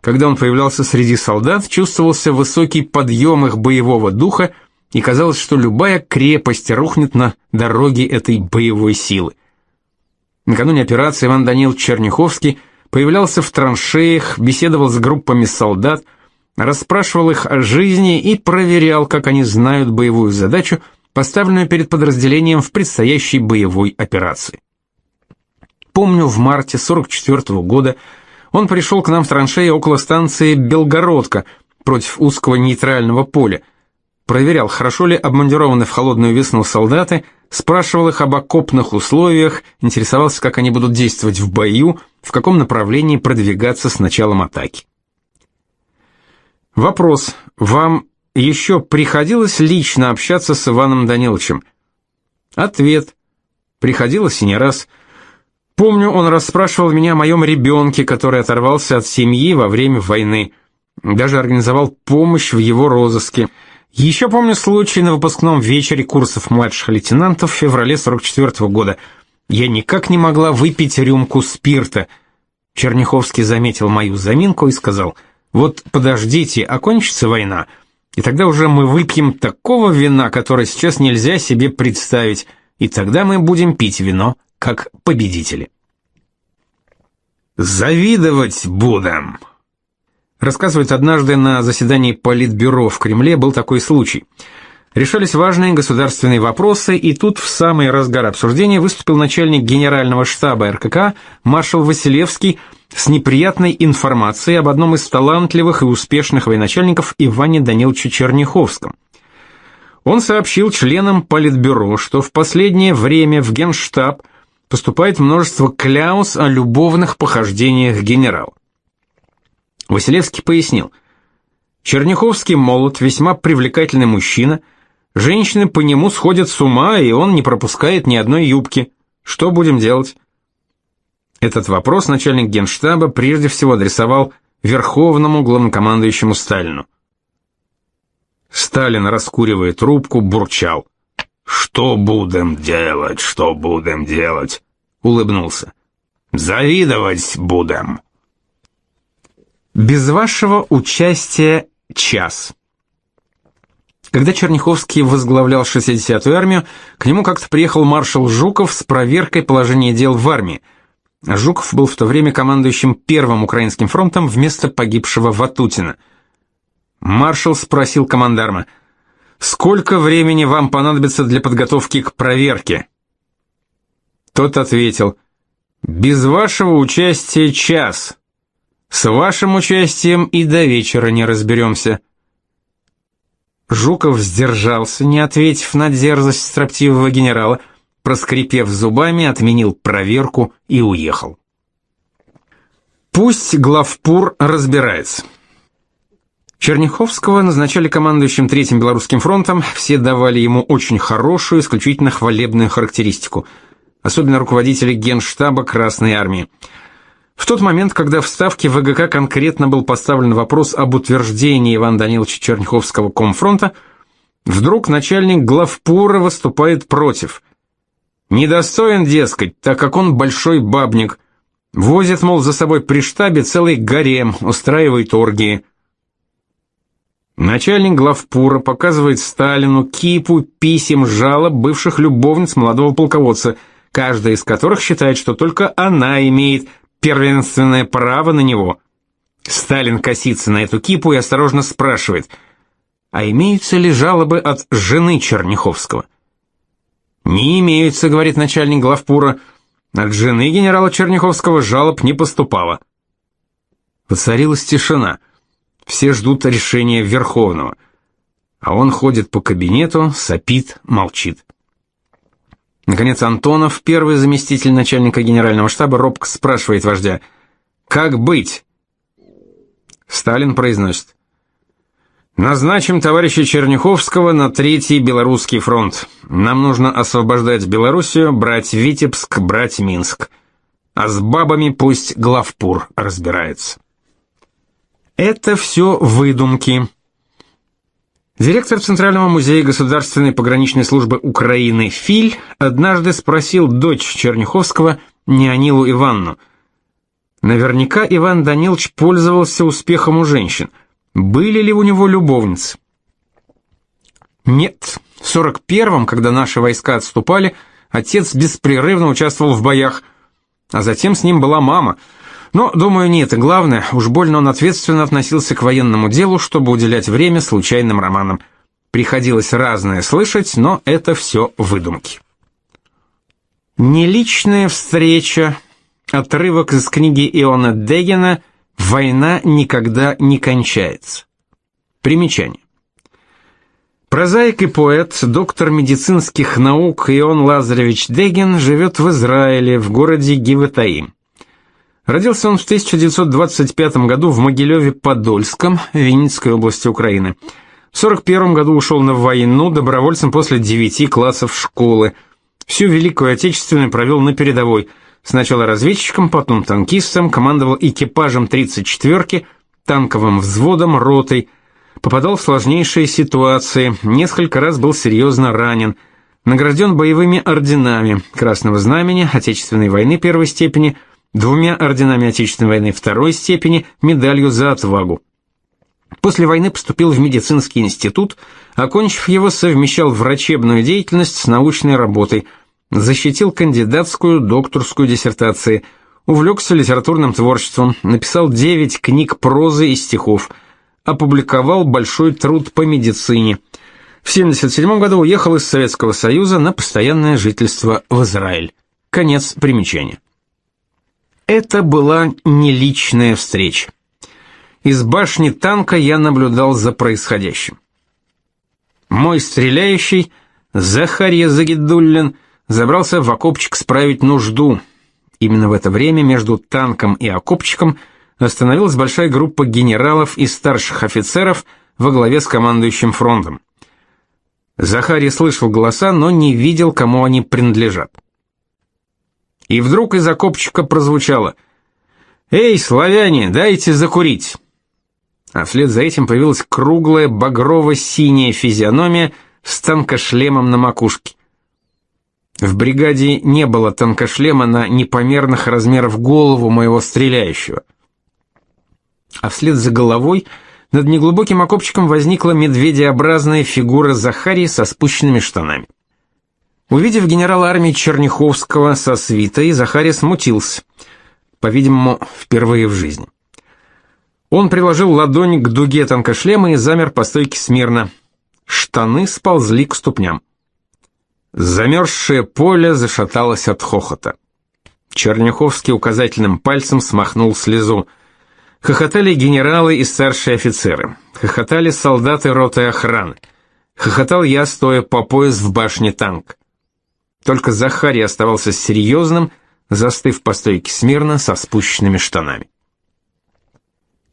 Когда он появлялся среди солдат, чувствовался высокий подъем их боевого духа, и казалось, что любая крепость рухнет на дороге этой боевой силы. Накануне операции Иван Данил Черняховский появлялся в траншеях, беседовал с группами солдат, расспрашивал их о жизни и проверял, как они знают боевую задачу, поставленную перед подразделением в предстоящей боевой операции. Помню, в марте 44 -го года он пришел к нам в траншеи около станции Белгородка против узкого нейтрального поля, проверял, хорошо ли обмундированы в холодную весну солдаты, спрашивал их об окопных условиях, интересовался, как они будут действовать в бою, в каком направлении продвигаться с началом атаки. Вопрос. Вам еще приходилось лично общаться с Иваном Даниловичем? Ответ. Приходилось и не раз. Помню, он расспрашивал меня о моем ребенке, который оторвался от семьи во время войны. Даже организовал помощь в его розыске. Еще помню случай на выпускном вечере курсов младших лейтенантов в феврале 44 -го года. Я никак не могла выпить рюмку спирта. Черняховский заметил мою заминку и сказал – вот подождите, окончится война, и тогда уже мы выпьем такого вина, которое сейчас нельзя себе представить, и тогда мы будем пить вино как победители. Завидовать будем. Рассказывает однажды на заседании Политбюро в Кремле был такой случай. Решались важные государственные вопросы, и тут в самый разгар обсуждения выступил начальник генерального штаба РКК маршал Василевский с неприятной информацией об одном из талантливых и успешных военачальников Иване Даниловиче Черняховском. Он сообщил членам Политбюро, что в последнее время в Генштаб поступает множество кляус о любовных похождениях генерала. Василевский пояснил, Черняховский молод, весьма привлекательный мужчина, женщины по нему сходят с ума, и он не пропускает ни одной юбки. Что будем делать? Этот вопрос начальник Генштаба прежде всего адресовал Верховному главнокомандующему Сталину. Сталин, раскуривая трубку, бурчал. «Что будем делать, что будем делать?» Улыбнулся. «Завидовать будем». Без вашего участия час. Когда Черняховский возглавлял 60-ю армию, к нему как-то приехал маршал Жуков с проверкой положения дел в армии – Жуков был в то время командующим Первым Украинским фронтом вместо погибшего Ватутина. Маршал спросил командарма, «Сколько времени вам понадобится для подготовки к проверке?» Тот ответил, Без вашего участия час. С вашим участием и до вечера не разберемся». Жуков сдержался, не ответив на дерзость строптивого генерала, проскрипев зубами, отменил проверку и уехал. Пусть главпур разбирается. Черняховского назначали командующим Третьим Белорусским фронтом, все давали ему очень хорошую, исключительно хвалебную характеристику, особенно руководители Генштаба Красной Армии. В тот момент, когда в Ставке ВГК конкретно был поставлен вопрос об утверждении Ивана Даниловича Черняховского комфронта, вдруг начальник главпура выступает против. Недостоин, дескать, так как он большой бабник. Возит, мол, за собой при штабе целый гарем, устраивает оргии. Начальник главпура показывает Сталину кипу писем жалоб бывших любовниц молодого полководца, каждая из которых считает, что только она имеет первенственное право на него. Сталин косится на эту кипу и осторожно спрашивает, а имеются ли жалобы от жены Черняховского? «Не имеются», — говорит начальник главпура, — «от жены генерала Черняховского жалоб не поступало». Воцарилась тишина. Все ждут решения Верховного. А он ходит по кабинету, сопит, молчит. Наконец Антонов, первый заместитель начальника генерального штаба, робко спрашивает вождя, «Как быть?» Сталин произносит, «Назначим товарища Черняховского на Третий Белорусский фронт. Нам нужно освобождать Белоруссию, брать Витебск, брать Минск. А с бабами пусть главпур разбирается». Это все выдумки. Директор Центрального музея Государственной пограничной службы Украины Филь однажды спросил дочь Черняховского, Неонилу Иванну. Наверняка Иван Данилович пользовался успехом у женщин. Были ли у него любовницы? Нет. В 41-м, когда наши войска отступали, отец беспрерывно участвовал в боях, а затем с ним была мама – но, думаю, не это главное, уж больно он ответственно относился к военному делу, чтобы уделять время случайным романам. Приходилось разное слышать, но это все выдумки. Неличная встреча. Отрывок из книги Иона Дегена «Война никогда не кончается». Примечание. Прозаик и поэт, доктор медицинских наук Ион Лазаревич Деген живет в Израиле, в городе Гиватаим. Родился он в 1925 году в Могилеве-Подольском, Винницкой области Украины. В 1941 году ушел на войну добровольцем после 9 классов школы. Всю Великую Отечественную провел на передовой. Сначала разведчиком, потом танкистом, командовал экипажем 34-ки, танковым взводом, ротой. Попадал в сложнейшие ситуации, несколько раз был серьезно ранен. Награжден боевыми орденами Красного Знамени, Отечественной войны первой степени – двумя орденами Отечественной войны второй степени, медалью за отвагу. После войны поступил в медицинский институт, окончив его, совмещал врачебную деятельность с научной работой, защитил кандидатскую, докторскую диссертации, увлекся литературным творчеством, написал 9 книг прозы и стихов, опубликовал большой труд по медицине. В 1977 году уехал из Советского Союза на постоянное жительство в Израиль. Конец примечания. Это была не личная встреча. Из башни танка я наблюдал за происходящим. Мой стреляющий, Захарья Загидуллин, забрался в окопчик справить нужду. Именно в это время между танком и окопчиком остановилась большая группа генералов и старших офицеров во главе с командующим фронтом. Захарий слышал голоса, но не видел, кому они принадлежат. И вдруг из окопчика прозвучало «Эй, славяне, дайте закурить!» А вслед за этим появилась круглая багрово-синяя физиономия с танкошлемом на макушке. В бригаде не было танкошлема на непомерных размеров голову моего стреляющего. А вслед за головой над неглубоким окопчиком возникла медведеобразная фигура Захарии со спущенными штанами. Увидев генерала армии Черняховского со свитой, Захарий смутился, по-видимому, впервые в жизни. Он приложил ладонь к дуге танкошлема и замер по стойке смирно. Штаны сползли к ступням. Замерзшее поле зашаталось от хохота. Черняховский указательным пальцем смахнул слезу. Хохотали генералы и старшие офицеры. Хохотали солдаты роты охраны. Хохотал я, стоя по пояс в башне танк. Только Захарий оставался серьезным, застыв по стойке смирно со спущенными штанами.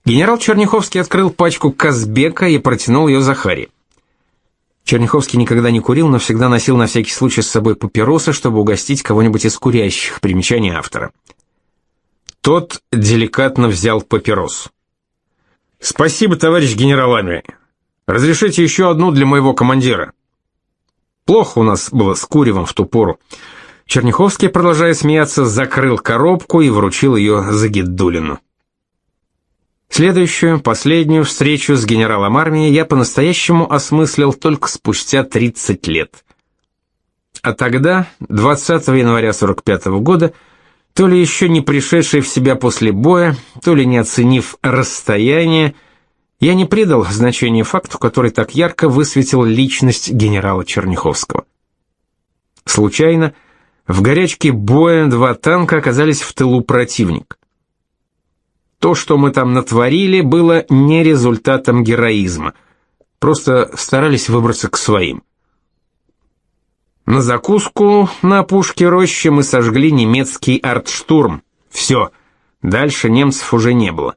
Генерал Черняховский открыл пачку Казбека и протянул ее Захарию. Черняховский никогда не курил, но всегда носил на всякий случай с собой папиросы, чтобы угостить кого-нибудь из курящих, примечание автора. Тот деликатно взял папирос. «Спасибо, товарищ генерал армии. Разрешите еще одну для моего командира». Плохо у нас было с куревом в ту пору. Черняховский, продолжая смеяться, закрыл коробку и вручил ее Загиддулину. Следующую, последнюю встречу с генералом армии я по-настоящему осмыслил только спустя 30 лет. А тогда, 20 января 45 -го года, то ли еще не пришедший в себя после боя, то ли не оценив расстояние, я не придал значения факту, который так ярко высветил личность генерала Черняховского. Случайно, в горячке боя два танка оказались в тылу противника. То, что мы там натворили, было не результатом героизма. Просто старались выбраться к своим. На закуску на опушке рощи мы сожгли немецкий артштурм. Все, дальше немцев уже не было.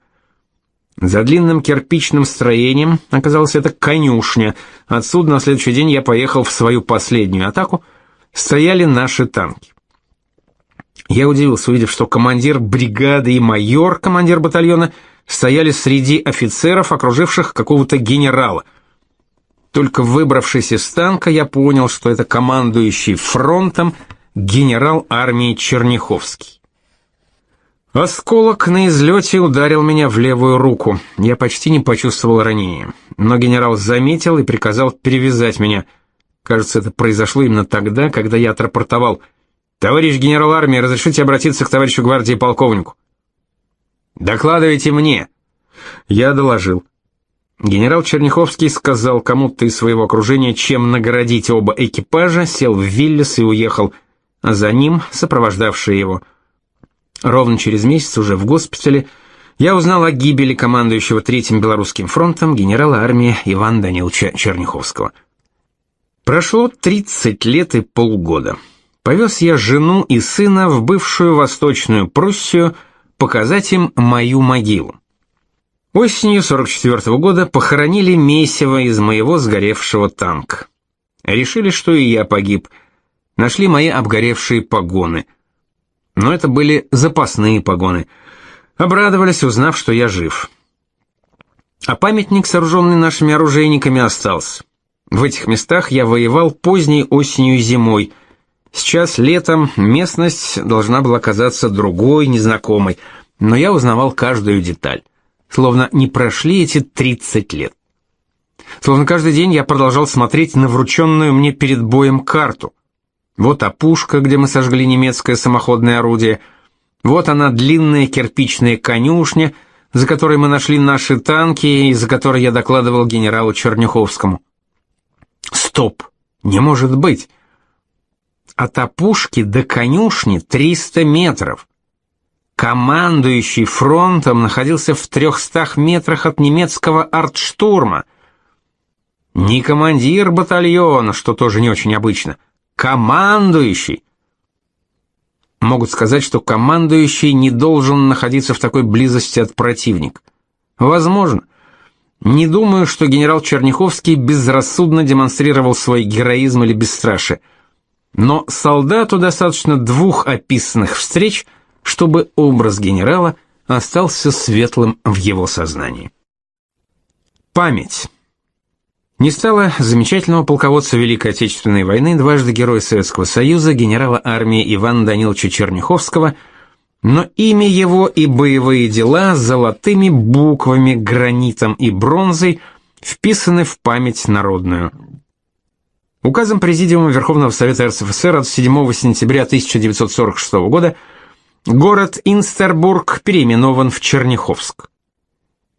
За длинным кирпичным строением оказалось это конюшня. Отсюда на следующий день я поехал в свою последнюю атаку. Стояли наши танки. Я удивился, увидев, что командир бригады и майор, командир батальона, стояли среди офицеров, окруживших какого-то генерала. Только выбравшись из танка, я понял, что это командующий фронтом генерал армии Черняховский. Осколок на излете ударил меня в левую руку. Я почти не почувствовал ранения. Но генерал заметил и приказал перевязать меня. Кажется, это произошло именно тогда, когда я отрапортовал – Товарищ генерал армии, разрешите обратиться к товарищу гвардии полковнику. Докладывайте мне. Я доложил. Генерал Черняховский сказал кому-то из своего окружения, чем наградить оба экипажа, сел в Виллис и уехал, а за ним сопровождавшие его. Ровно через месяц уже в госпитале я узнал о гибели командующего Третьим Белорусским фронтом генерала армии Ивана Даниловича Черняховского. Прошло 30 лет и полгода. Повез я жену и сына в бывшую Восточную Пруссию показать им мою могилу. Осенью 44 -го года похоронили месиво из моего сгоревшего танка. Решили, что и я погиб. Нашли мои обгоревшие погоны. Но это были запасные погоны. Обрадовались, узнав, что я жив. А памятник, сооруженный нашими оружейниками, остался. В этих местах я воевал поздней осенью и зимой – Сейчас летом местность должна была казаться другой, незнакомой, но я узнавал каждую деталь. Словно не прошли эти 30 лет. Словно каждый день я продолжал смотреть на врученную мне перед боем карту. Вот опушка, где мы сожгли немецкое самоходное орудие. Вот она длинная кирпичная конюшня, за которой мы нашли наши танки и за которой я докладывал генералу Черняховскому. Стоп! Не может быть! От опушки до конюшни 300 метров. Командующий фронтом находился в 300 метрах от немецкого артштурма. Не командир батальона, что тоже не очень обычно, командующий. Могут сказать, что командующий не должен находиться в такой близости от противника. Возможно. Не думаю, что генерал Черняховский безрассудно демонстрировал свой героизм или бесстрашие. Но солдату достаточно двух описанных встреч, чтобы образ генерала остался светлым в его сознании. Память. Не стало замечательного полководца Великой Отечественной войны, дважды Героя Советского Союза, генерала армии Ивана Даниловича Черняховского, но имя его и боевые дела золотыми буквами, гранитом и бронзой вписаны в память народную. Указом Президиума Верховного Совета РСФСР от 7 сентября 1946 года город Инстербург переименован в Черняховск.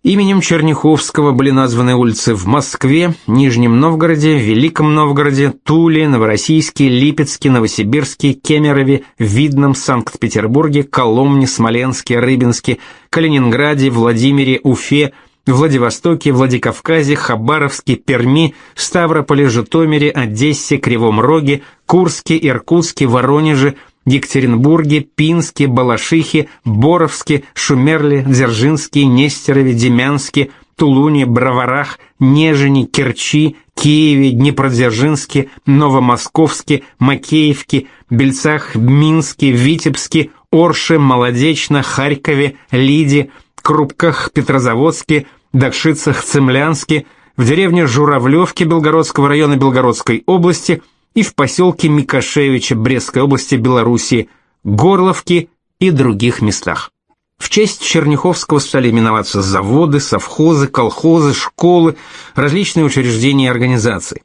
Именем Черняховского были названы улицы в Москве, Нижнем Новгороде, Великом Новгороде, Туле, Новороссийске, Липецке, Новосибирске, Кемерове, Видном, Санкт-Петербурге, Коломне, Смоленске, Рыбинске, Калининграде, Владимире, Уфе, Владивостоке, Владикавказе, Хабаровске, Перми, Ставрополе, Житомире, Одессе, Кривом Роге, Курске, Иркутске, Воронеже, Екатеринбурге, Пинске, Балашихе, Боровске, Шумерле, Дзержинске, Нестерове, Демянске, Тулуне, Броварах, Нежине, Керчи, Киеве, Днепродзержинске, Новомосковске, Макеевке, Бельцах, Минске, Витебске, Орше, Молодечно, Харькове, Лиде, Крупках, Петрозаводске, Дакшицах, Цемлянске, в деревне Журавлевке Белгородского района Белгородской области – и в поселке Микошевича Брестской области Белоруссии, Горловке и других местах. В честь Черняховского стали именоваться заводы, совхозы, колхозы, школы, различные учреждения и организации.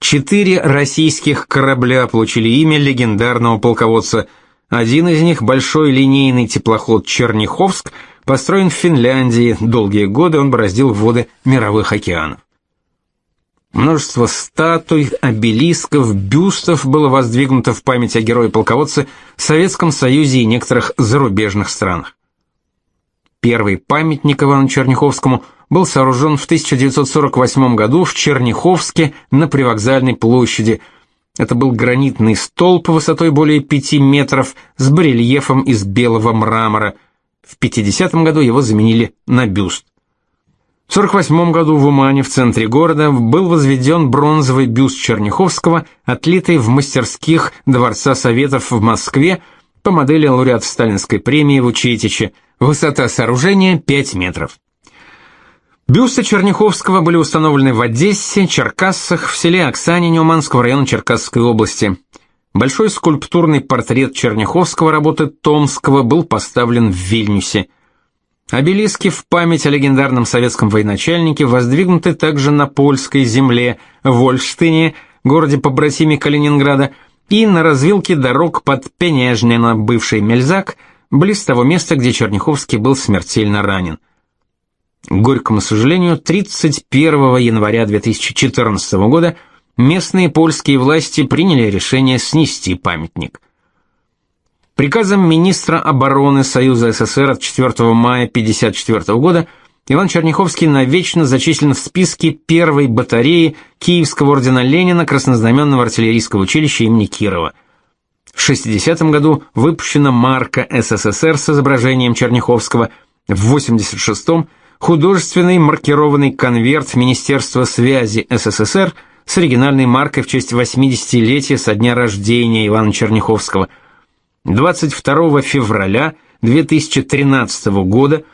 Четыре российских корабля получили имя легендарного полководца. Один из них, большой линейный теплоход «Черняховск», построен в Финляндии. Долгие годы он бороздил воды мировых океанов. Множество статуй, обелисков, бюстов было воздвигнуто в память о герое-полководце в Советском Союзе и некоторых зарубежных странах. Первый памятник Ивану Черняховскому был сооружен в 1948 году в Черняховске на Привокзальной площади. Это был гранитный столб высотой более 5 метров с барельефом из белого мрамора. В 50 году его заменили на бюст. В 48 году в Умане, в центре города, был возведен бронзовый бюст Черняховского, отлитый в мастерских Дворца Советов в Москве по модели лауреата Сталинской премии Вучетича. Высота сооружения 5 метров. Бюсты Черняховского были установлены в Одессе, Черкассах, в селе Оксанине Уманского района Черкасской области. Большой скульптурный портрет Черняховского работы Томского был поставлен в Вильнюсе. Обелиски в память о легендарном советском военачальнике воздвигнуты также на польской земле, в Ольштине, городе побратиме Калининграда, и на развилке дорог под Пенежнино, бывший Мельзак, близ того места, где Черняховский был смертельно ранен. К горькому сожалению, 31 января 2014 года местные польские власти приняли решение снести памятник – Приказом министра обороны Союза СССР от 4 мая 1954 года Иван Черняховский навечно зачислен в списке первой батареи Киевского ордена Ленина Краснознаменного артиллерийского училища имени Кирова. В 60 году выпущена марка СССР с изображением Черняховского, в 86-м художественный маркированный конверт Министерства связи СССР с оригинальной маркой в честь 80-летия со дня рождения Ивана Черняховского – 22 февраля 2013 года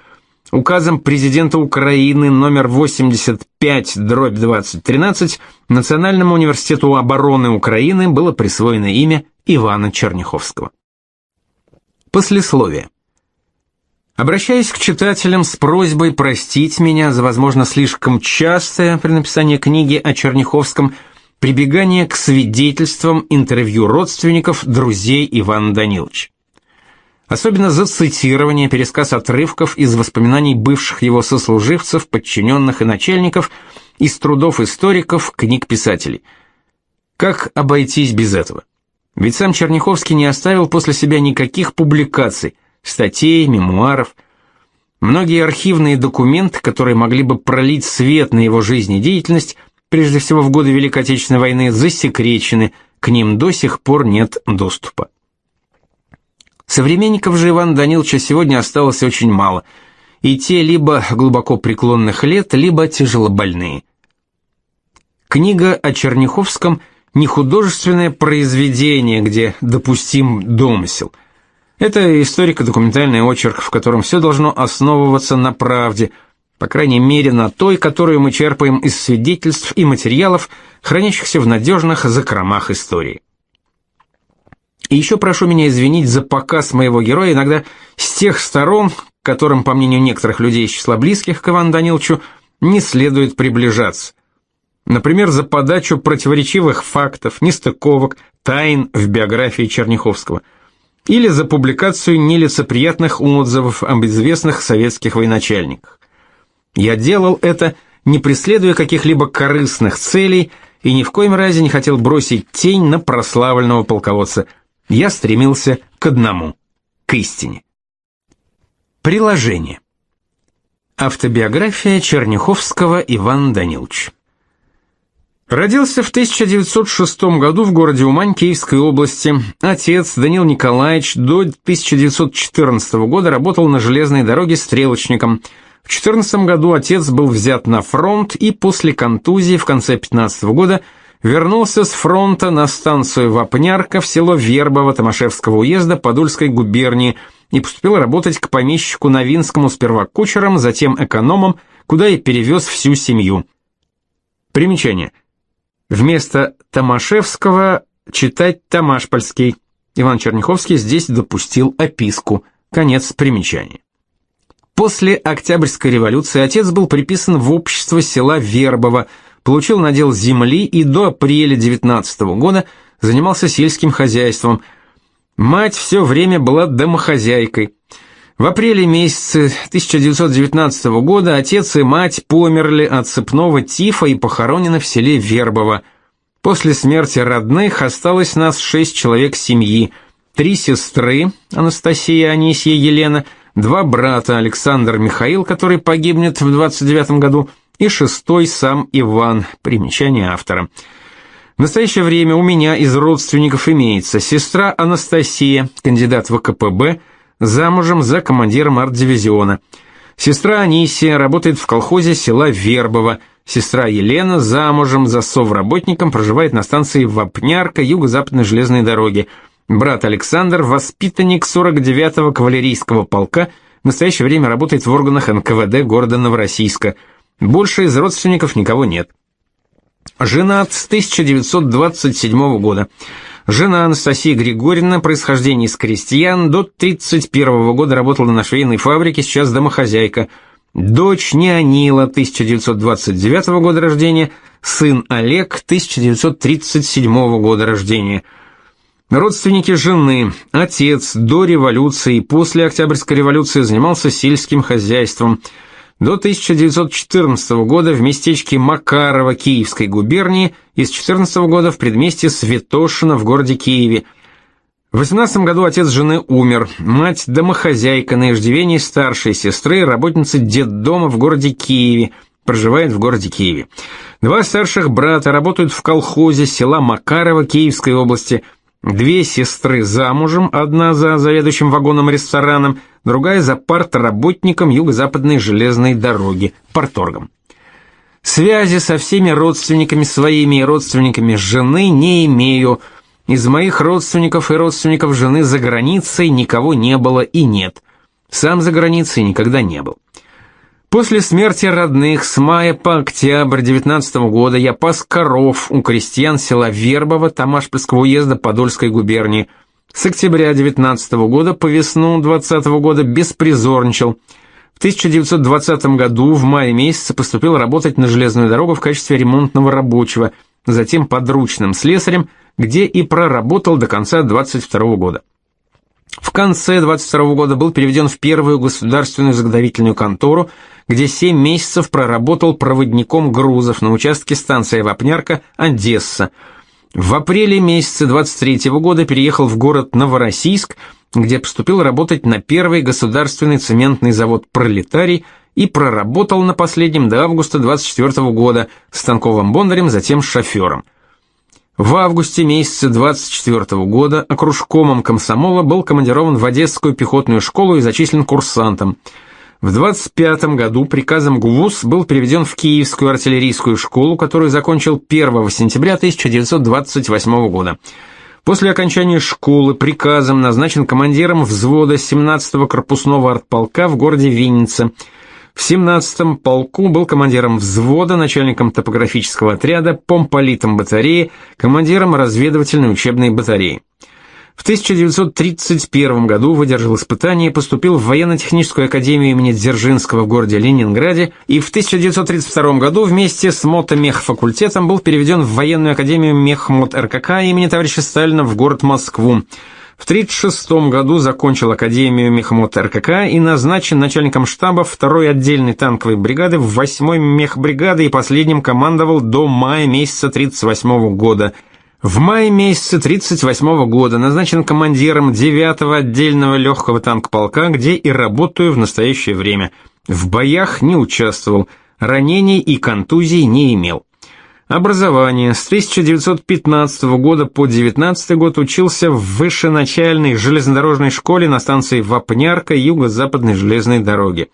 указом президента Украины номер 85/2013 Национальному университету обороны Украины было присвоено имя Ивана Черняховского. Послесловие. Обращаясь к читателям с просьбой простить меня за, возможно, слишком частое при написании книги о Черняховском – прибегание к свидетельствам интервью родственников, друзей Ивана Даниловича. Особенно за цитирование, пересказ отрывков из воспоминаний бывших его сослуживцев, подчиненных и начальников, из трудов историков, книг писателей. Как обойтись без этого? Ведь сам Черняховский не оставил после себя никаких публикаций, статей, мемуаров. Многие архивные документы, которые могли бы пролить свет на его жизнедеятельность, прежде всего в годы Великой Отечественной войны, засекречены, к ним до сих пор нет доступа. Современников же Ивана Даниловича сегодня осталось очень мало, и те либо глубоко преклонных лет, либо тяжелобольные. Книга о Черняховском не художественное произведение, где допустим домысел. Это историко-документальный очерк, в котором все должно основываться на правде – по крайней мере на той, которую мы черпаем из свидетельств и материалов, хранящихся в надежных закромах истории. И еще прошу меня извинить за показ моего героя иногда с тех сторон, которым, по мнению некоторых людей из числа близких к Ивану Даниловичу, не следует приближаться. Например, за подачу противоречивых фактов, нестыковок, тайн в биографии Черняховского. Или за публикацию нелицеприятных отзывов об известных советских военачальниках Я делал это, не преследуя каких-либо корыстных целей, и ни в коем разе не хотел бросить тень на прославленного полководца. Я стремился к одному — к истине. Приложение. Автобиография Черняховского Ивана Даниловича. Родился в 1906 году в городе Умань Киевской области. Отец Данил Николаевич до 1914 года работал на железной дороге стрелочником. В 14 году отец был взят на фронт и после контузии в конце 15 года вернулся с фронта на станцию Вапнярка в село Вербово Томашевского уезда Подольской губернии и поступил работать к помещику Новинскому сперва кучером, затем экономом, куда и перевез всю семью. Примечание – Вместо Томашевского читать Тамашпольский. Иван Черняховский здесь допустил описку. Конец примечания. После Октябрьской революции отец был приписан в общество села Вербово, получил надел земли и до апреля 19 года занимался сельским хозяйством. Мать все время была домохозяйкой. В апреле месяце 1919 года отец и мать померли от цепного тифа и похоронены в селе Вербово. После смерти родных осталось нас шесть человек семьи. Три сестры, Анастасия, Анисия, Елена, два брата, Александр, Михаил, который погибнет в 29 году, и шестой сам Иван, примечание автора. В настоящее время у меня из родственников имеется сестра Анастасия, кандидат в ВКПБ, замужем за командиром арт-дивизиона. Сестра Анисия работает в колхозе села Вербово. Сестра Елена замужем за совработником, проживает на станции Вапнярка юго-западной железной дороги. Брат Александр, воспитанник 49-го кавалерийского полка, в настоящее время работает в органах НКВД города Новороссийска. Больше из родственников никого нет. Женат с 1927 года. Жена Анастасия Григорьевна, происхождение из крестьян, до 31 года работала на швейной фабрике, сейчас домохозяйка. Дочь Неонила, 1929 года рождения, сын Олег, 1937 года рождения. Родственники жены. Отец до революции и после Октябрьской революции занимался сельским хозяйством – до 1914 года в местечке Макарово Киевской губернии и с 14 года в предместье Святошино в городе Киеве. В 18 году отец жены умер, мать домохозяйка на иждивении старшей сестры, работница детдома в городе Киеве, проживает в городе Киеве. Два старших брата работают в колхозе села Макарово Киевской области – Две сестры замужем, одна за заведующим вагоном-рестораном, другая за партработником юго-западной железной дороги, парторгом. Связи со всеми родственниками своими и родственниками жены не имею. Из моих родственников и родственников жены за границей никого не было и нет. Сам за границей никогда не был. После смерти родных с мая по октябрь 19 года я пас коров у крестьян села Вербово Тамашпольского уезда Подольской губернии. С октября 19 года по весну 20 года беспризорничал. В 1920 году в мае месяце поступил работать на железную дорогу в качестве ремонтного рабочего, затем подручным слесарем, где и проработал до конца 22 года. В конце 22 года был переведен в первую государственную заготовительную контору, где 7 месяцев проработал проводником грузов на участке станции Вапнярка, Одесса. В апреле месяце 23 года переехал в город Новороссийск, где поступил работать на первый государственный цементный завод «Пролетарий» и проработал на последнем до августа 24 года станковым бондарем, затем шофером. В августе месяце 24 года окружкомом комсомола был командирован в Одесскую пехотную школу и зачислен курсантом. В 25 году приказом ГУВУС был переведен в Киевскую артиллерийскую школу, которую закончил 1 сентября 1928 года. После окончания школы приказом назначен командиром взвода 17-го корпусного артполка в городе Винница – в 17-м полку был командиром взвода, начальником топографического отряда, помполитом батареи, командиром разведывательной учебной батареи. В 1931 году выдержал испытание и поступил в военно-техническую академию имени Дзержинского в городе Ленинграде и в 1932 году вместе с мотомехфакультетом был переведен в военную академию Мехмот РКК имени товарища Сталина в город Москву. В 1936 году закончил Академию мехмот РКК и назначен начальником штаба 2-й отдельной танковой бригады в 8-й мехбригады и последним командовал до мая месяца 1938 года. В мае месяце 1938 года назначен командиром 9-го отдельного легкого танкполка, где и работаю в настоящее время. В боях не участвовал, ранений и контузий не имел. Образование. С 1915 года по 19 год учился в высшеначальной железнодорожной школе на станции Вапнярка Юго-Западной железной дороги.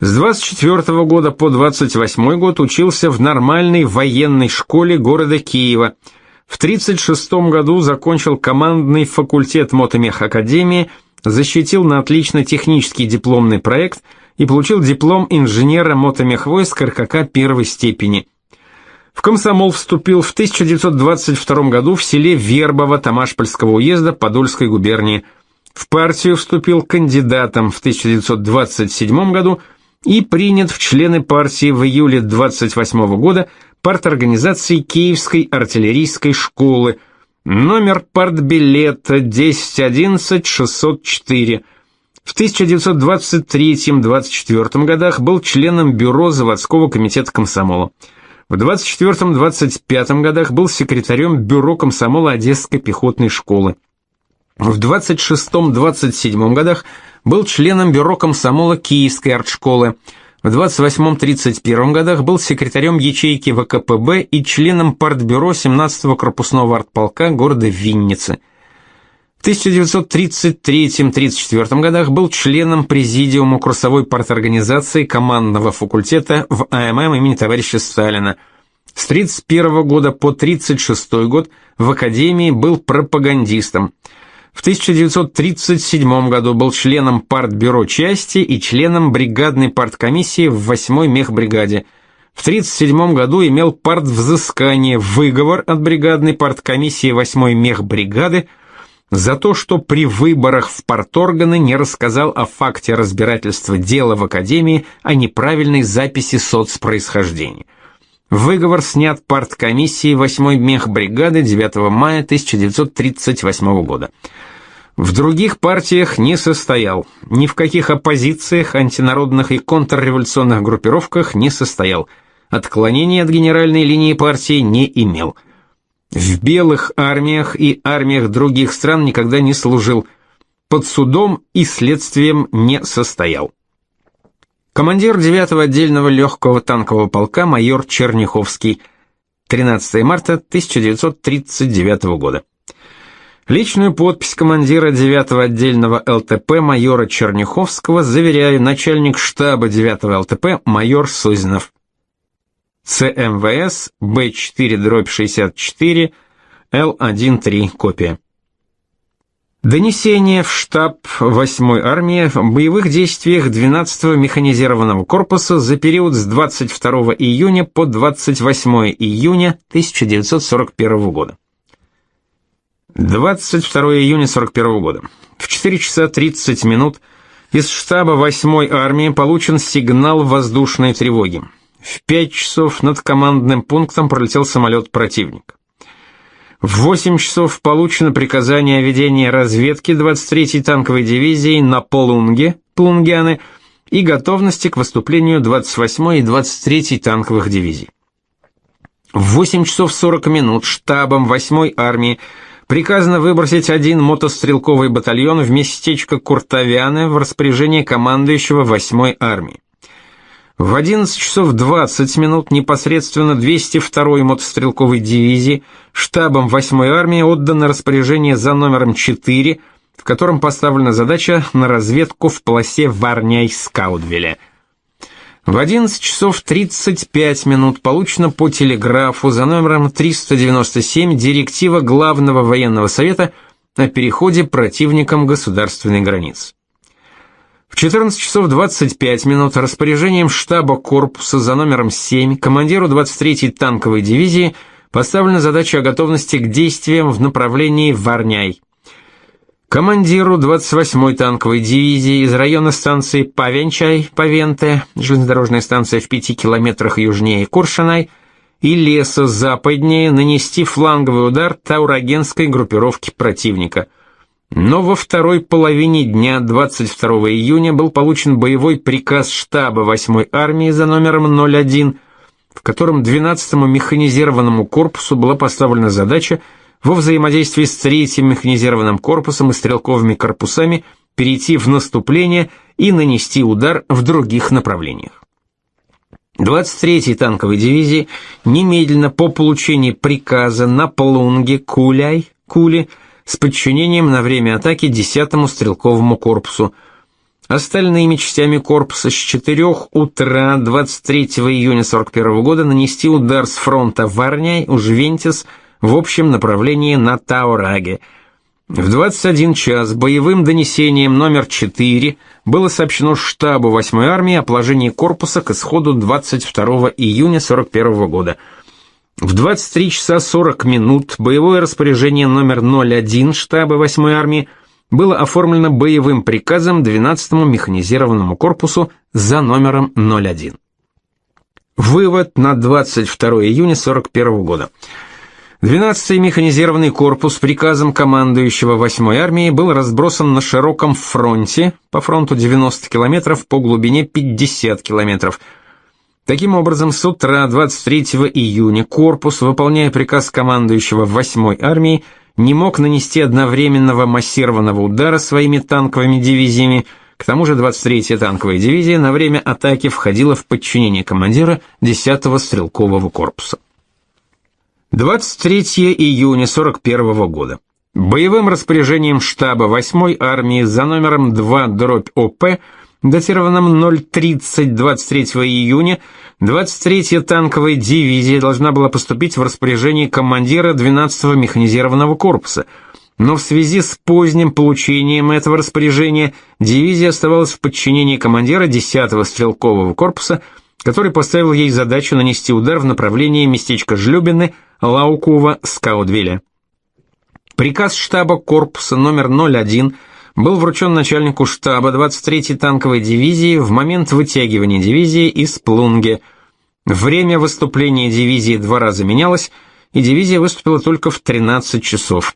С 24 года по 28 год учился в нормальной военной школе города Киева. В 36 году закончил командный факультет мотомех академии, защитил на отлично технический дипломный проект и получил диплом инженера мотомех войск РКК первой степени – в комсомол вступил в 1922 году в селе Вербово Тамашпольского уезда Подольской губернии. В партию вступил кандидатом в 1927 году и принят в члены партии в июле 28 года парторганизации Киевской артиллерийской школы, номер партбилета 1011-604. В 1923-24 годах был членом бюро заводского комитета комсомола. В 24-25 годах был секретарем бюро комсомола Одесской пехотной школы. В 26-27 годах был членом бюро комсомола Киевской артшколы. В 28-31 годах был секретарем ячейки ВКПБ и членом партбюро 17-го корпусного артполка города Винницы. В 1933-34 годах был членом президиума курсовой парторганизации командного факультета в АММ имени товарища Сталина. С 31 года по 36 год в академии был пропагандистом. В 1937 году был членом партбюро части и членом бригадной парткомиссии в 8-й мехбригаде. В 1937 году имел партвзыскание, выговор от бригадной парткомиссии 8-й мехбригады за то, что при выборах в парторганы не рассказал о факте разбирательства дела в Академии о неправильной записи соцпроисхождения. Выговор снят парткомиссией 8-й мехбригады 9 мая 1938 года. В других партиях не состоял, ни в каких оппозициях, антинародных и контрреволюционных группировках не состоял, отклонений от генеральной линии партии не имел – в белых армиях и армиях других стран никогда не служил. Под судом и следствием не состоял. Командир 9-го отдельного легкого танкового полка майор Черняховский. 13 марта 1939 года. Личную подпись командира 9-го отдельного ЛТП майора Черняховского заверяю начальник штаба 9-го ЛТП майор Сузинов. ЦМВС Б4-64 Л1-3 копия. Донесение в штаб 8-й армии в боевых действиях 12-го механизированного корпуса за период с 22 июня по 28 июня 1941 года. 22 июня 41 года. В 4 часа 30 минут из штаба 8-й армии получен сигнал воздушной тревоги. В пять часов над командным пунктом пролетел самолет противника. В 8 часов получено приказание о ведении разведки 23-й танковой дивизии на Полунге, Плунгяны, и готовности к выступлению 28-й и 23-й танковых дивизий. В 8 часов 40 минут штабом 8-й армии приказано выбросить один мотострелковый батальон в местечко Куртовяны в распоряжение командующего 8-й армии. В 11 часов 20 минут непосредственно 202-й мотострелковой дивизии штабом 8-й армии отдано распоряжение за номером 4, в котором поставлена задача на разведку в полосе Варняй-Скаудвеля. В 11 часов 35 минут получено по телеграфу за номером 397 директива Главного военного совета о переходе противником государственной границы. В 14 часов 25 минут распоряжением штаба корпуса за номером 7 командиру 23-й танковой дивизии поставлена задача о готовности к действиям в направлении Варняй. Командиру 28-й танковой дивизии из района станции Павенчай, Павенте, железнодорожная станция в 5 километрах южнее Куршанай, и леса западнее нанести фланговый удар таурагенской группировки противника – Но во второй половине дня 22 июня был получен боевой приказ штаба 8-й армии за номером 01, в котором 12-му механизированному корпусу была поставлена задача во взаимодействии с 3-м механизированным корпусом и стрелковыми корпусами перейти в наступление и нанести удар в других направлениях. 23-й танковой дивизии немедленно по получении приказа на Плунге, Куляй, Кули с подчинением на время атаки 10-му стрелковому корпусу. Остальными частями корпуса с 4 утра 23 июня 41 года нанести удар с фронта Варняй, Ужвентис в общем направлении на Таураге – в 21 час боевым донесением номер 4 было сообщено штабу 8-й армии о положении корпуса к исходу 22 июня 41 года. В 23 часа 40 минут боевое распоряжение номер 01 штаба 8-й армии было оформлено боевым приказом 12-му механизированному корпусу за номером 01. Вывод на 22 июня 41 года. 12-й механизированный корпус приказом командующего 8-й армии был разбросан на широком фронте, по фронту 90 километров, по глубине 50 километров. Таким образом, с утра 23 июня корпус, выполняя приказ командующего 8-й армии, не мог нанести одновременного массированного удара своими танковыми дивизиями, к тому же 23-я танковая дивизия на время атаки входила в подчинение командира 10-го стрелкового корпуса. 23 июня 41 года. Боевым распоряжением штаба 8-й армии за номером 2 дробь ОП, датированным 030 23 июня, 23-я танковая дивизия должна была поступить в распоряжение командира 12-го механизированного корпуса. Но в связи с поздним получением этого распоряжения дивизия оставалась в подчинении командира 10-го стрелкового корпуса, который поставил ей задачу нанести удар в направлении местечка Жлюбины – Лаукува Скаудвилля. Приказ штаба корпуса номер 01 был вручен начальнику штаба 23-й танковой дивизии в момент вытягивания дивизии из Плунге. Время выступления дивизии два раза менялось, и дивизия выступила только в 13 часов.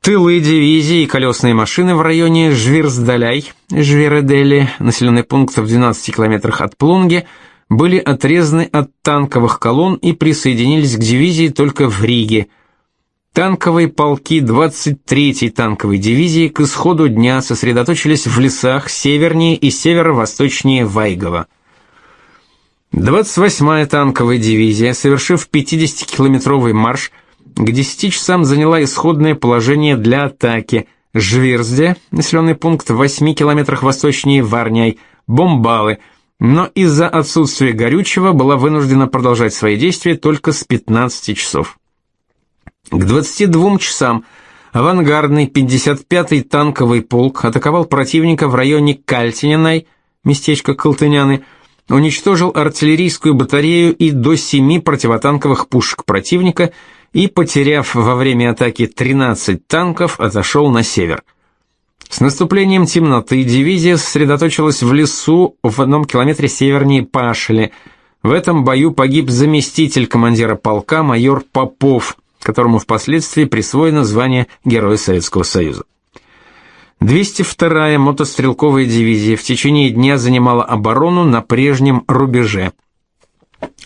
Тылы дивизии и колесные машины в районе Жвирсдаляй, Жвередели, населенный пункт в 12 километрах от Плунги, были отрезаны от танковых колонн и присоединились к дивизии только в Риге. Танковые полки 23-й танковой дивизии к исходу дня сосредоточились в лесах севернее и северо-восточнее Вайгова. 28-я танковая дивизия, совершив 50-километровый марш, к 10 часам заняла исходное положение для атаки Жвирзде, населенный пункт в 8 километрах восточнее Варняй, Бомбалы – но из-за отсутствия горючего была вынуждена продолжать свои действия только с 15 часов. К 22 часам авангардный 55-й танковый полк атаковал противника в районе Кальтининай, местечко Колтыняны, уничтожил артиллерийскую батарею и до семи противотанковых пушек противника и, потеряв во время атаки 13 танков, отошел на север – с наступлением темноты дивизия сосредоточилась в лесу в одном километре севернее Пашели. В этом бою погиб заместитель командира полка майор Попов, которому впоследствии присвоено звание Героя Советского Союза. 202-я мотострелковая дивизия в течение дня занимала оборону на прежнем рубеже.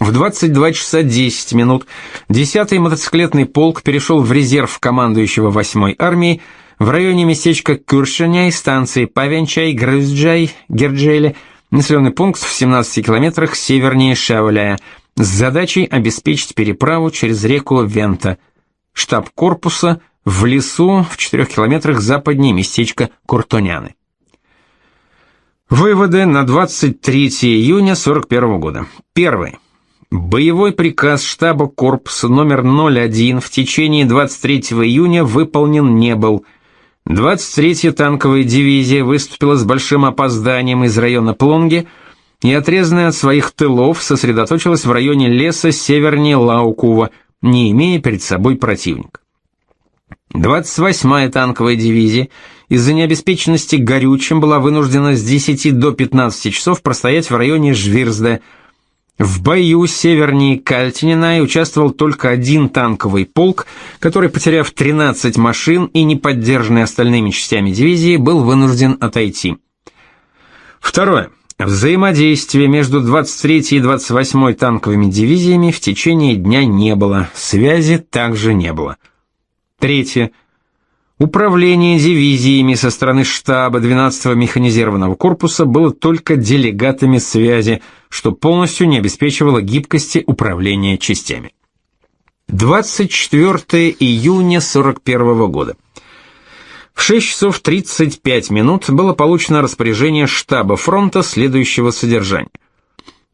В 22 часа 10 минут 10-й мотоциклетный полк перешел в резерв командующего 8-й армии, в районе местечка Куршиняй, станции Павенчай, Грызджай, Герджеле, населенный пункт в 17 километрах севернее Шауляя, с задачей обеспечить переправу через реку Вента. Штаб корпуса в лесу в 4 километрах западнее местечка Куртоняны. Выводы на 23 июня 41 года. Первый. Боевой приказ штаба корпуса номер 01 в течение 23 июня выполнен не был. 23-я танковая дивизия выступила с большим опозданием из района Плонги и, отрезанная от своих тылов, сосредоточилась в районе леса севернее Лаукува, не имея перед собой противника. 28-я танковая дивизия из-за необеспеченности горючим была вынуждена с 10 до 15 часов простоять в районе Жвирзда. В бою севернее Кальтинина участвовал только один танковый полк, который, потеряв 13 машин и не поддержанный остальными частями дивизии, был вынужден отойти. Второе. Взаимодействия между 23-й и 28-й танковыми дивизиями в течение дня не было, связи также не было. Третье. Управление дивизиями со стороны штаба 12-го механизированного корпуса было только делегатами связи, что полностью не обеспечивало гибкости управления частями. 24 июня 41 года. В 6 часов 35 минут было получено распоряжение штаба фронта следующего содержания.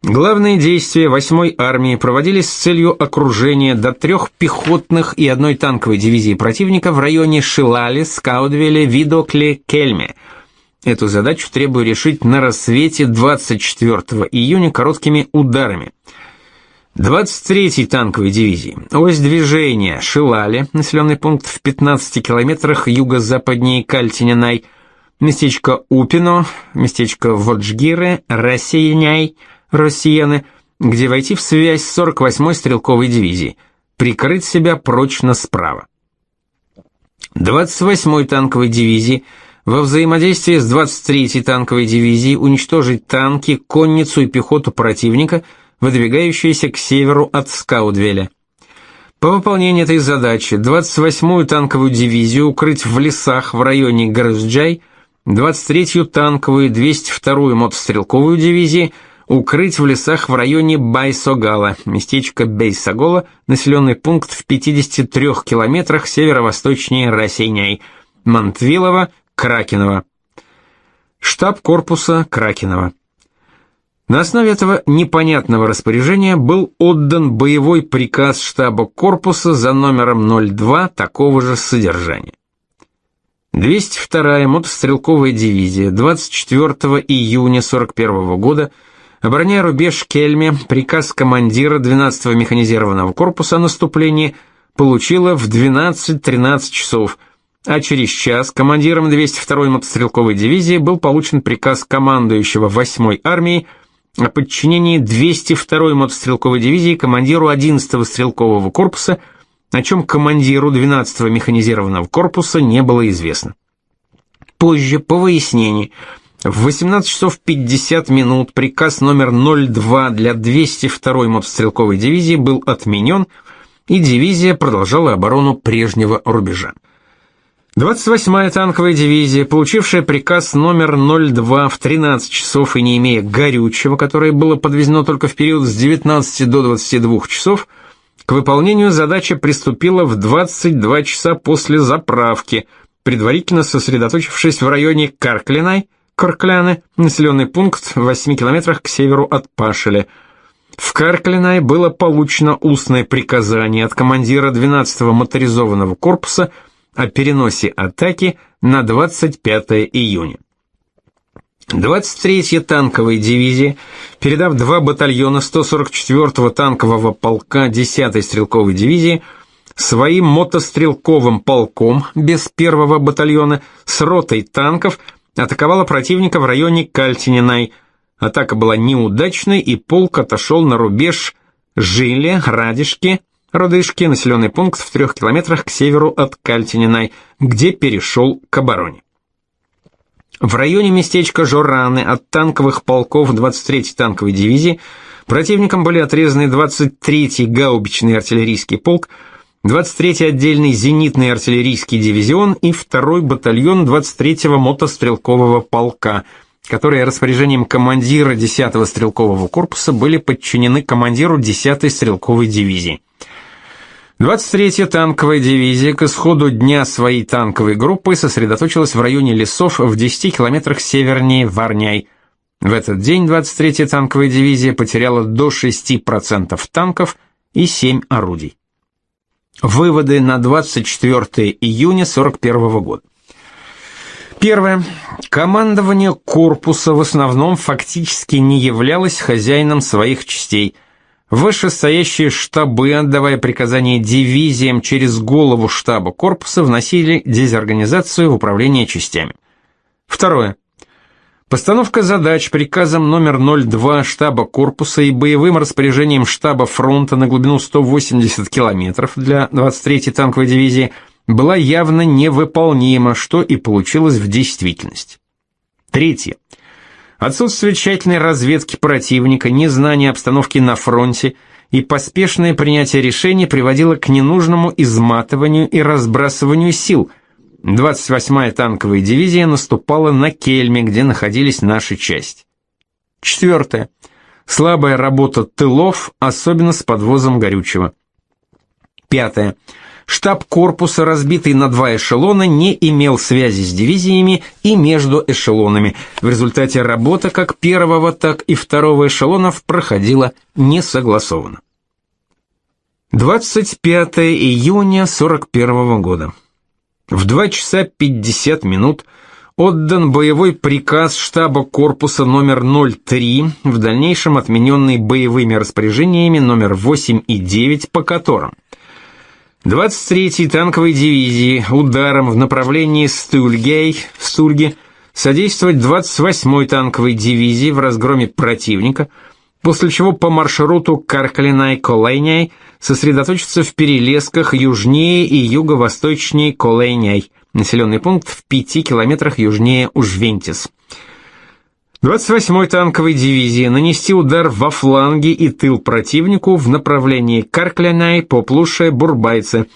Главные действия 8-й армии проводились с целью окружения до трех пехотных и одной танковой дивизии противника в районе Шилали, Скаудвеля, Видокле, Кельме. Эту задачу требую решить на рассвете 24 июня короткими ударами. 23-й танковой дивизии. Ось движения Шилали, населенный пункт в 15 километрах юго-западнее Кальтининай, местечко Упино, местечко Воджгиры, Рассеяняй – россияны, где войти в связь с 48-й стрелковой дивизией, прикрыть себя прочно справа. 28-й танковой дивизии во взаимодействии с 23-й танковой дивизией уничтожить танки, конницу и пехоту противника, выдвигающиеся к северу от Скаудвеля. По выполнению этой задачи 28-ю танковую дивизию укрыть в лесах в районе Гарсджай, 23-ю танковую 202-ю мотострелковую дивизии – укрыть в лесах в районе Байсогала, местечко Бейсагола, населенный пункт в 53 километрах северо-восточнее Росейняй, Мантвилова, Кракенова. Штаб корпуса Кракенова. На основе этого непонятного распоряжения был отдан боевой приказ штаба корпуса за номером 02 такого же содержания. 202-я мотострелковая дивизия 24 июня 41 года – Обороняя рубеж Кельме, приказ командира 12-го механизированного корпуса о наступлении получила в 12-13 часов, а через час командиром 202-й мотострелковой дивизии был получен приказ командующего 8-й армией о подчинении 202-й мотострелковой дивизии командиру 11-го стрелкового корпуса, о чем командиру 12-го механизированного корпуса не было известно. Позже, по выяснению, в 18 часов 50 минут приказ номер 02 для 202-й мотострелковой дивизии был отменен, и дивизия продолжала оборону прежнего рубежа. 28-я танковая дивизия, получившая приказ номер 02 в 13 часов и не имея горючего, которое было подвезено только в период с 19 до 22 часов, к выполнению задачи приступила в 22 часа после заправки, предварительно сосредоточившись в районе Карклинай, Коркляны, населенный пункт в 8 километрах к северу от Пашеля. В Карклинай было получено устное приказание от командира 12-го моторизованного корпуса о переносе атаки на 25 июня. 23-я танковая дивизия, передав два батальона 144-го танкового полка 10-й стрелковой дивизии, своим мотострелковым полком без первого батальона с ротой танков – атаковала противника в районе Кальтининай. Атака была неудачной, и полк отошел на рубеж Жиле, Радишки, Родышки, населенный пункт в трех километрах к северу от Кальтининай, где перешел к обороне. В районе местечка Жораны от танковых полков 23-й танковой дивизии противникам были отрезаны 23-й гаубичный артиллерийский полк, 23-й отдельный зенитный артиллерийский дивизион и 2-й батальон 23-го мотострелкового полка, которые распоряжением командира 10-го стрелкового корпуса были подчинены командиру 10-й стрелковой дивизии. 23-я танковая дивизия к исходу дня своей танковой группы сосредоточилась в районе лесов в 10 километрах севернее Варняй. В этот день 23-я танковая дивизия потеряла до 6% танков и 7 орудий. Выводы на 24 июня 41 года. Первое. Командование корпуса в основном фактически не являлось хозяином своих частей. Вышестоящие штабы, отдавая приказания дивизиям через голову штаба корпуса, вносили дезорганизацию в управление частями. Второе. Постановка задач приказом номер 02 штаба корпуса и боевым распоряжением штаба фронта на глубину 180 километров для 23-й танковой дивизии была явно невыполнима, что и получилось в действительности. Третье. Отсутствие тщательной разведки противника, незнание обстановки на фронте и поспешное принятие решений приводило к ненужному изматыванию и разбрасыванию сил – 28-я танковая дивизия наступала на Кельме, где находились наши части. Четвертое. Слабая работа тылов, особенно с подвозом горючего. Пятое. Штаб корпуса, разбитый на два эшелона, не имел связи с дивизиями и между эшелонами. В результате работа как первого, так и второго эшелонов проходила несогласованно. 25 июня 41 года. В 2 часа 50 минут отдан боевой приказ штаба корпуса номер 03, в дальнейшем отмененный боевыми распоряжениями номер 8 и 9, по которым 23-й танковой дивизии ударом в направлении Стульгей, Стульги, содействовать 28-й танковой дивизии в разгроме противника – после чего по маршруту Каркалинай-Колейняй сосредоточиться в перелесках южнее и юго-восточнее Колейняй, населенный пункт в пяти километрах южнее Ужвентис. 28-й танковой дивизии нанести удар во фланги и тыл противнику в направлении Карклянай, Поплуше, Бурбайце,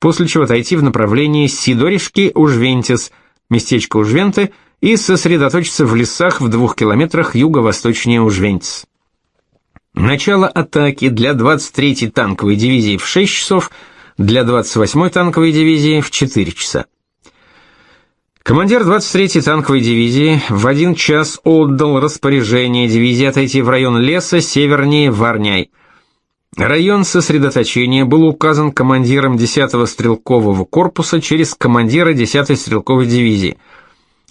после чего отойти в направлении Сидоришки, Ужвентис, местечко Ужвенты, и сосредоточиться в лесах в двух километрах юго-восточнее Ужвентис. Начало атаки для 23-й танковой дивизии в 6 часов, для 28-й танковой дивизии в 4 часа. Командир 23-й танковой дивизии в один час отдал распоряжение дивизии отойти в район леса севернее Варняй. Район сосредоточения был указан командиром 10-го стрелкового корпуса через командира 10-й стрелковой дивизии –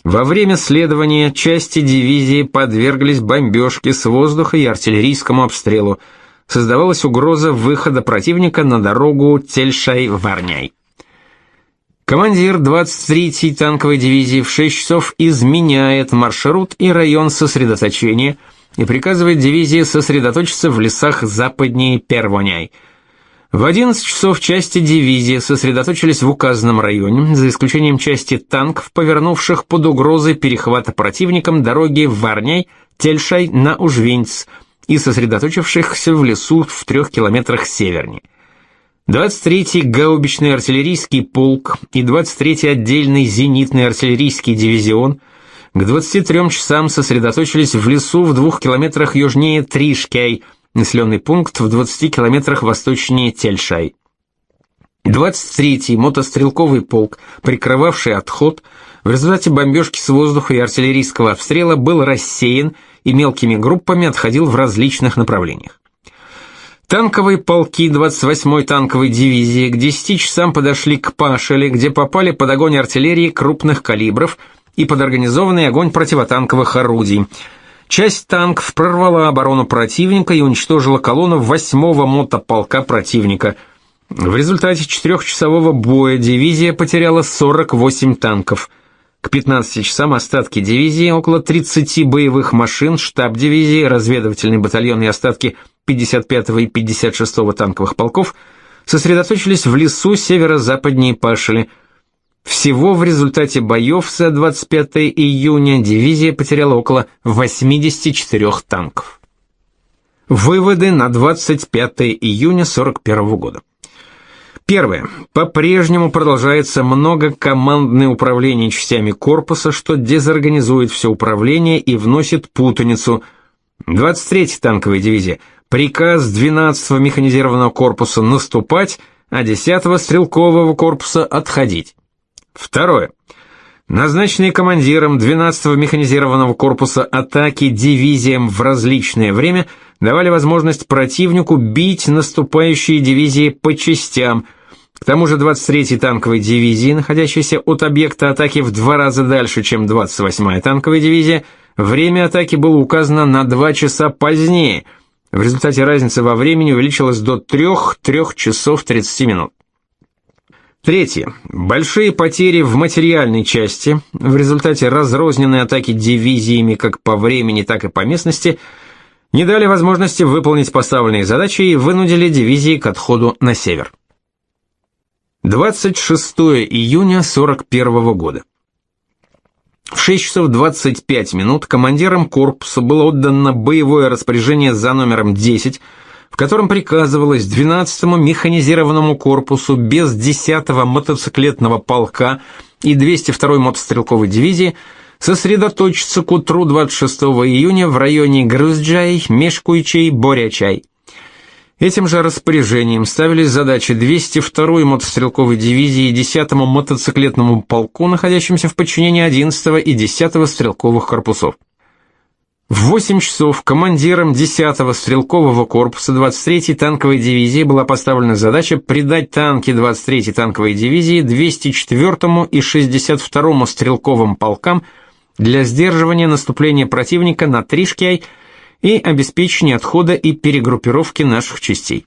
во время следования части дивизии подверглись бомбежке с воздуха и артиллерийскому обстрелу. Создавалась угроза выхода противника на дорогу Тельшай-Варняй. Командир 23-й танковой дивизии в 6 часов изменяет маршрут и район сосредоточения и приказывает дивизии сосредоточиться в лесах западнее Первоняй – в 11 часов части дивизии сосредоточились в указанном районе, за исключением части танков, повернувших под угрозой перехвата противником дороги Варняй, Тельшай на Ужвинц и сосредоточившихся в лесу в трех километрах севернее. 23-й гаубичный артиллерийский полк и 23-й отдельный зенитный артиллерийский дивизион к 23 часам сосредоточились в лесу в двух километрах южнее Тришкяй – населенный пункт в 20 километрах восточнее Тельшай. 23-й мотострелковый полк, прикрывавший отход, в результате бомбежки с воздуха и артиллерийского обстрела был рассеян и мелкими группами отходил в различных направлениях. Танковые полки 28-й танковой дивизии к 10 часам подошли к Пашеле, где попали под огонь артиллерии крупных калибров и под организованный огонь противотанковых орудий – Часть танков прорвала оборону противника и уничтожила колонну 8-го мотополка противника. В результате четырехчасового боя дивизия потеряла 48 танков. К 15 часам остатки дивизии, около 30 боевых машин, штаб дивизии, разведывательный батальон и остатки 55-го и 56-го танковых полков сосредоточились в лесу северо-западнее Пашели – всего в результате боев за 25 июня дивизия потеряла около 84 танков. Выводы на 25 июня 41 года. Первое. По-прежнему продолжается многокомандное управление частями корпуса, что дезорганизует все управление и вносит путаницу. 23-я танковая дивизия. Приказ 12-го механизированного корпуса наступать, а 10-го стрелкового корпуса отходить. Второе. Назначенные командиром 12-го механизированного корпуса атаки дивизиям в различное время давали возможность противнику бить наступающие дивизии по частям. К тому же 23-й танковой дивизии, находящейся от объекта атаки в два раза дальше, чем 28-я танковая дивизия, время атаки было указано на 2 часа позднее. В результате разница во времени увеличилась до 3-3 часов 30 минут. Третье. Большие потери в материальной части в результате разрозненной атаки дивизиями как по времени, так и по местности не дали возможности выполнить поставленные задачи и вынудили дивизии к отходу на север. 26 июня 41 года. В 6 часов 25 минут командирам корпуса было отдано боевое распоряжение за номером 10 в котором приказывалось 12-му механизированному корпусу без 10-го мотоциклетного полка и 202-й мотострелковой дивизии сосредоточиться к утру 26 июня в районе Грузджай, Мешкуйчей, Борячай. Этим же распоряжением ставились задачи 202-й мотострелковой дивизии и 10-му мотоциклетному полку, находящимся в подчинении 11-го и 10-го стрелковых корпусов. В 8 часов командиром 10-го стрелкового корпуса 23-й танковой дивизии была поставлена задача придать танки 23-й танковой дивизии 204-му и 62-му стрелковым полкам для сдерживания наступления противника на Тришкиай и обеспечения отхода и перегруппировки наших частей.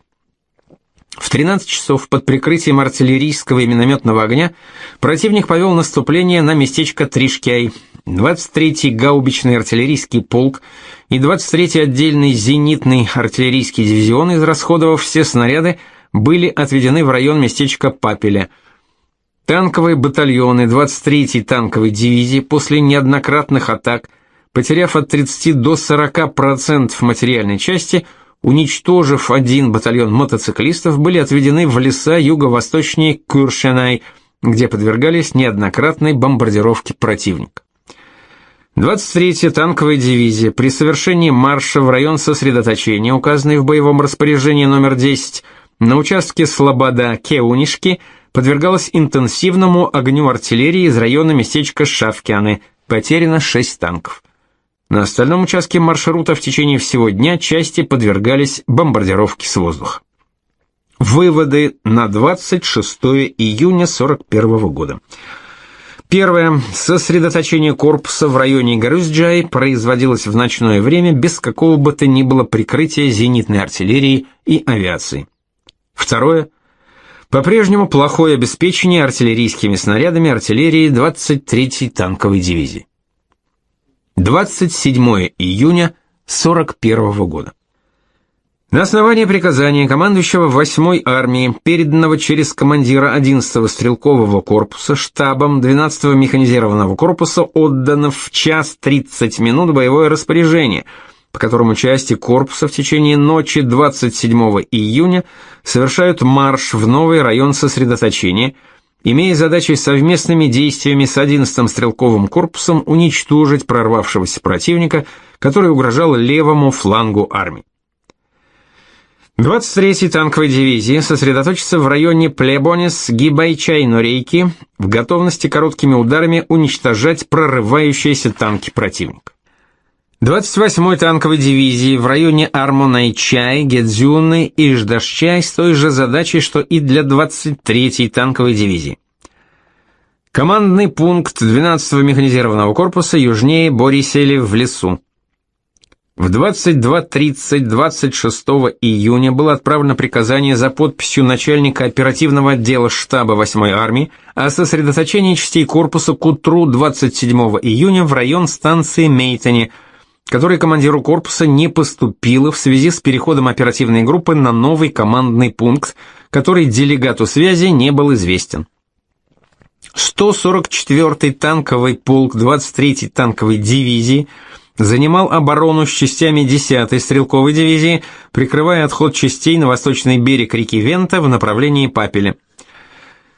В 13 часов под прикрытием артиллерийского и минометного огня противник повел наступление на местечко Тришкяй. 23-й гаубичный артиллерийский полк и 23-й отдельный зенитный артиллерийский дивизион, израсходовав все снаряды, были отведены в район местечка Папеля. Танковые батальоны 23-й танковой дивизии после неоднократных атак, потеряв от 30 до 40% материальной части, уничтожив один батальон мотоциклистов, были отведены в леса юго-восточнее Куршенай, где подвергались неоднократной бомбардировке противника. 23-я танковая дивизия при совершении марша в район сосредоточения, указанный в боевом распоряжении номер 10, на участке Слобода-Кеунишки, подвергалась интенсивному огню артиллерии из района местечка Шавкианы, потеряно 6 танков. На остальном участке маршрута в течение всего дня части подвергались бомбардировке с воздуха. Выводы на 26 июня 41 года. Первое. Сосредоточение корпуса в районе Гарузджай производилось в ночное время без какого бы то ни было прикрытия зенитной артиллерии и авиации. Второе. По-прежнему плохое обеспечение артиллерийскими снарядами артиллерии 23-й танковой дивизии. 27 июня 41 года. На основании приказания командующего 8-й армии, переданного через командира 11-го стрелкового корпуса штабом 12-го механизированного корпуса, отдано в час 30 минут боевое распоряжение, по которому части корпуса в течение ночи 27 июня совершают марш в новый район сосредоточения – имея задачей совместными действиями с 11-м стрелковым корпусом уничтожить прорвавшегося противника, который угрожал левому флангу армии. 23-й танковой дивизии сосредоточится в районе Плебонес-Гибайчай-Норейки в готовности короткими ударами уничтожать прорывающиеся танки противника. 28-й танковой дивизии в районе Армонайчай, Гедзюны и Ждашчай с той же задачей, что и для 23-й танковой дивизии. Командный пункт 12-го механизированного корпуса южнее Борисели в лесу. В 22.30 26 июня было отправлено приказание за подписью начальника оперативного отдела штаба 8-й армии о сосредоточении частей корпуса к утру 27 июня в район станции Мейтони – которой командиру корпуса не поступило в связи с переходом оперативной группы на новый командный пункт, который делегату связи не был известен. 144-й танковый полк 23-й танковой дивизии занимал оборону с частями 10-й стрелковой дивизии, прикрывая отход частей на восточный берег реки Вента в направлении Папеля.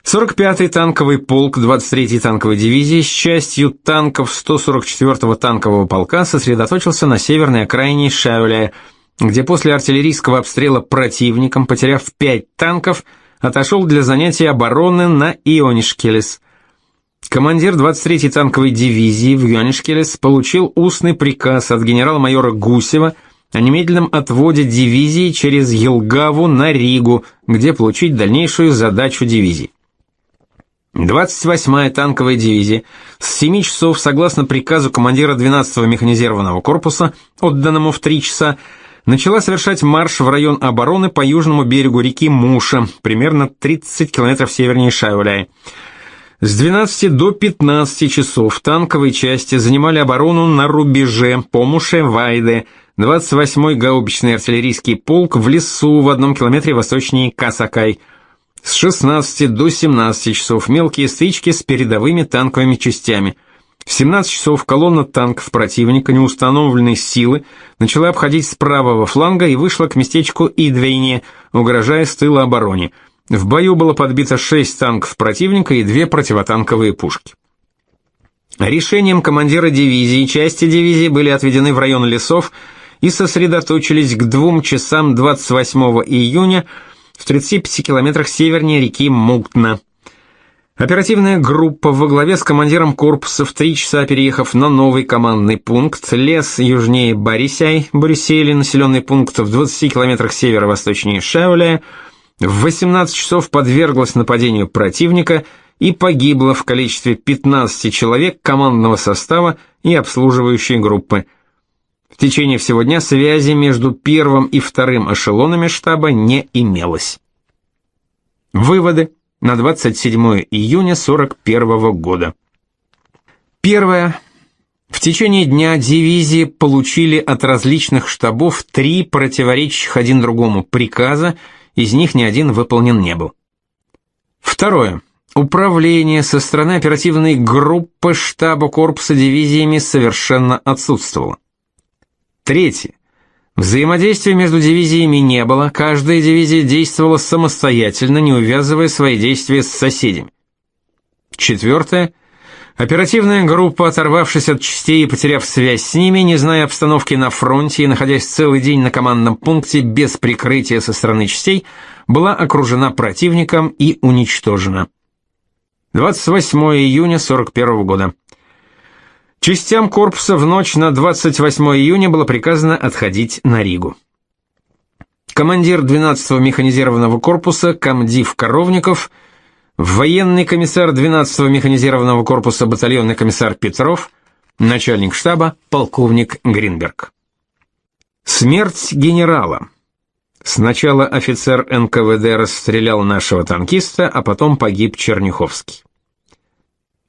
45-й танковый полк 23-й танковой дивизии с частью танков 144-го танкового полка сосредоточился на северной окраине Шауля, где после артиллерийского обстрела противником, потеряв 5 танков, отошел для занятия обороны на Ионишкелес. Командир 23-й танковой дивизии в Ионишкелес получил устный приказ от генерал-майора Гусева о немедленном отводе дивизии через Елгаву на Ригу, где получить дальнейшую задачу дивизии. 28-я танковая дивизия с 7 часов, согласно приказу командира 12-го механизированного корпуса, отданному в 3 часа, начала совершать марш в район обороны по южному берегу реки Муша, примерно 30 километров севернее Шауляй. С 12 до 15 часов танковые части занимали оборону на рубеже Помуше-Вайде, 28-й гаубичный артиллерийский полк в лесу в одном километре восточнее Касакай. С 16 до 17 часов мелкие стычки с передовыми танковыми частями – в 17 часов колонна танков противника неустановленной силы начала обходить с правого фланга и вышла к местечку Идвейне, угрожая с тыла обороне. В бою было подбито 6 танков противника и две противотанковые пушки. Решением командира дивизии части дивизии были отведены в район лесов и сосредоточились к 2 часам 28 июня в 35 километрах севернее реки Муктна. Оперативная группа во главе с командиром корпуса в три часа переехав на новый командный пункт, лес южнее Борисяй, Борисели, населенный пункт в 20 километрах северо-восточнее Шауля, в 18 часов подверглась нападению противника и погибла в количестве 15 человек командного состава и обслуживающей группы. В течение всего дня связи между первым и вторым эшелонами штаба не имелось. Выводы на 27 июня 41 года. Первое. В течение дня дивизии получили от различных штабов три противоречащих один другому приказа, из них ни один выполнен не был. Второе. Управление со стороны оперативной группы штаба корпуса дивизиями совершенно отсутствовало. Третье. Взаимодействия между дивизиями не было, каждая дивизия действовала самостоятельно, не увязывая свои действия с соседями. Четвертое. Оперативная группа, оторвавшись от частей и потеряв связь с ними, не зная обстановки на фронте и находясь целый день на командном пункте без прикрытия со стороны частей, была окружена противником и уничтожена. 28 июня 41 года. Частям корпуса в ночь на 28 июня было приказано отходить на Ригу. Командир 12-го механизированного корпуса комдив Коровников, военный комиссар 12-го механизированного корпуса батальонный комиссар Петров, начальник штаба полковник Гринберг. Смерть генерала. Сначала офицер НКВД расстрелял нашего танкиста, а потом погиб Черняховский.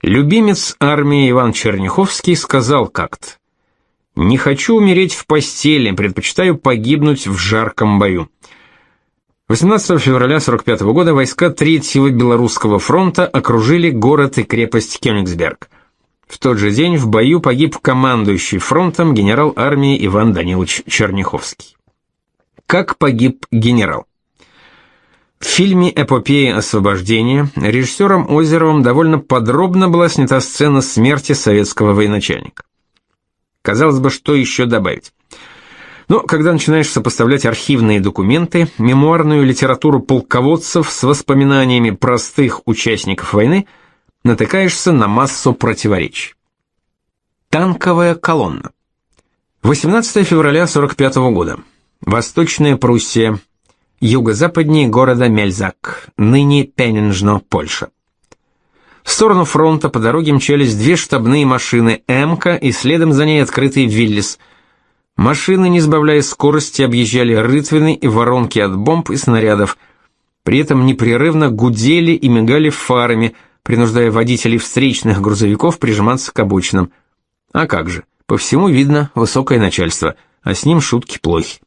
Любимец армии Иван Черняховский сказал как-то: "Не хочу умереть в постели, предпочитаю погибнуть в жарком бою". 18 февраля 45 года войска Третьего Белорусского фронта окружили город и крепость Кёнигсберг. В тот же день в бою погиб командующий фронтом генерал армии Иван Данилович Черняховский. Как погиб генерал? В фильме «Эпопея освобождения» режиссером Озеровым довольно подробно была снята сцена смерти советского военачальника. Казалось бы, что еще добавить? Но когда начинаешь сопоставлять архивные документы, мемуарную литературу полководцев с воспоминаниями простых участников войны, натыкаешься на массу противоречий. Танковая колонна. 18 февраля 45 года. Восточная Пруссия юго-западнее города Мельзак, ныне Пенинжно, Польша. В сторону фронта по дороге мчались две штабные машины «Эмка» и следом за ней открытый «Виллис». Машины, не сбавляя скорости, объезжали рытвины и воронки от бомб и снарядов. При этом непрерывно гудели и мигали фарами, принуждая водителей встречных грузовиков прижиматься к обочинам. А как же, по всему видно высокое начальство, а с ним шутки плохи.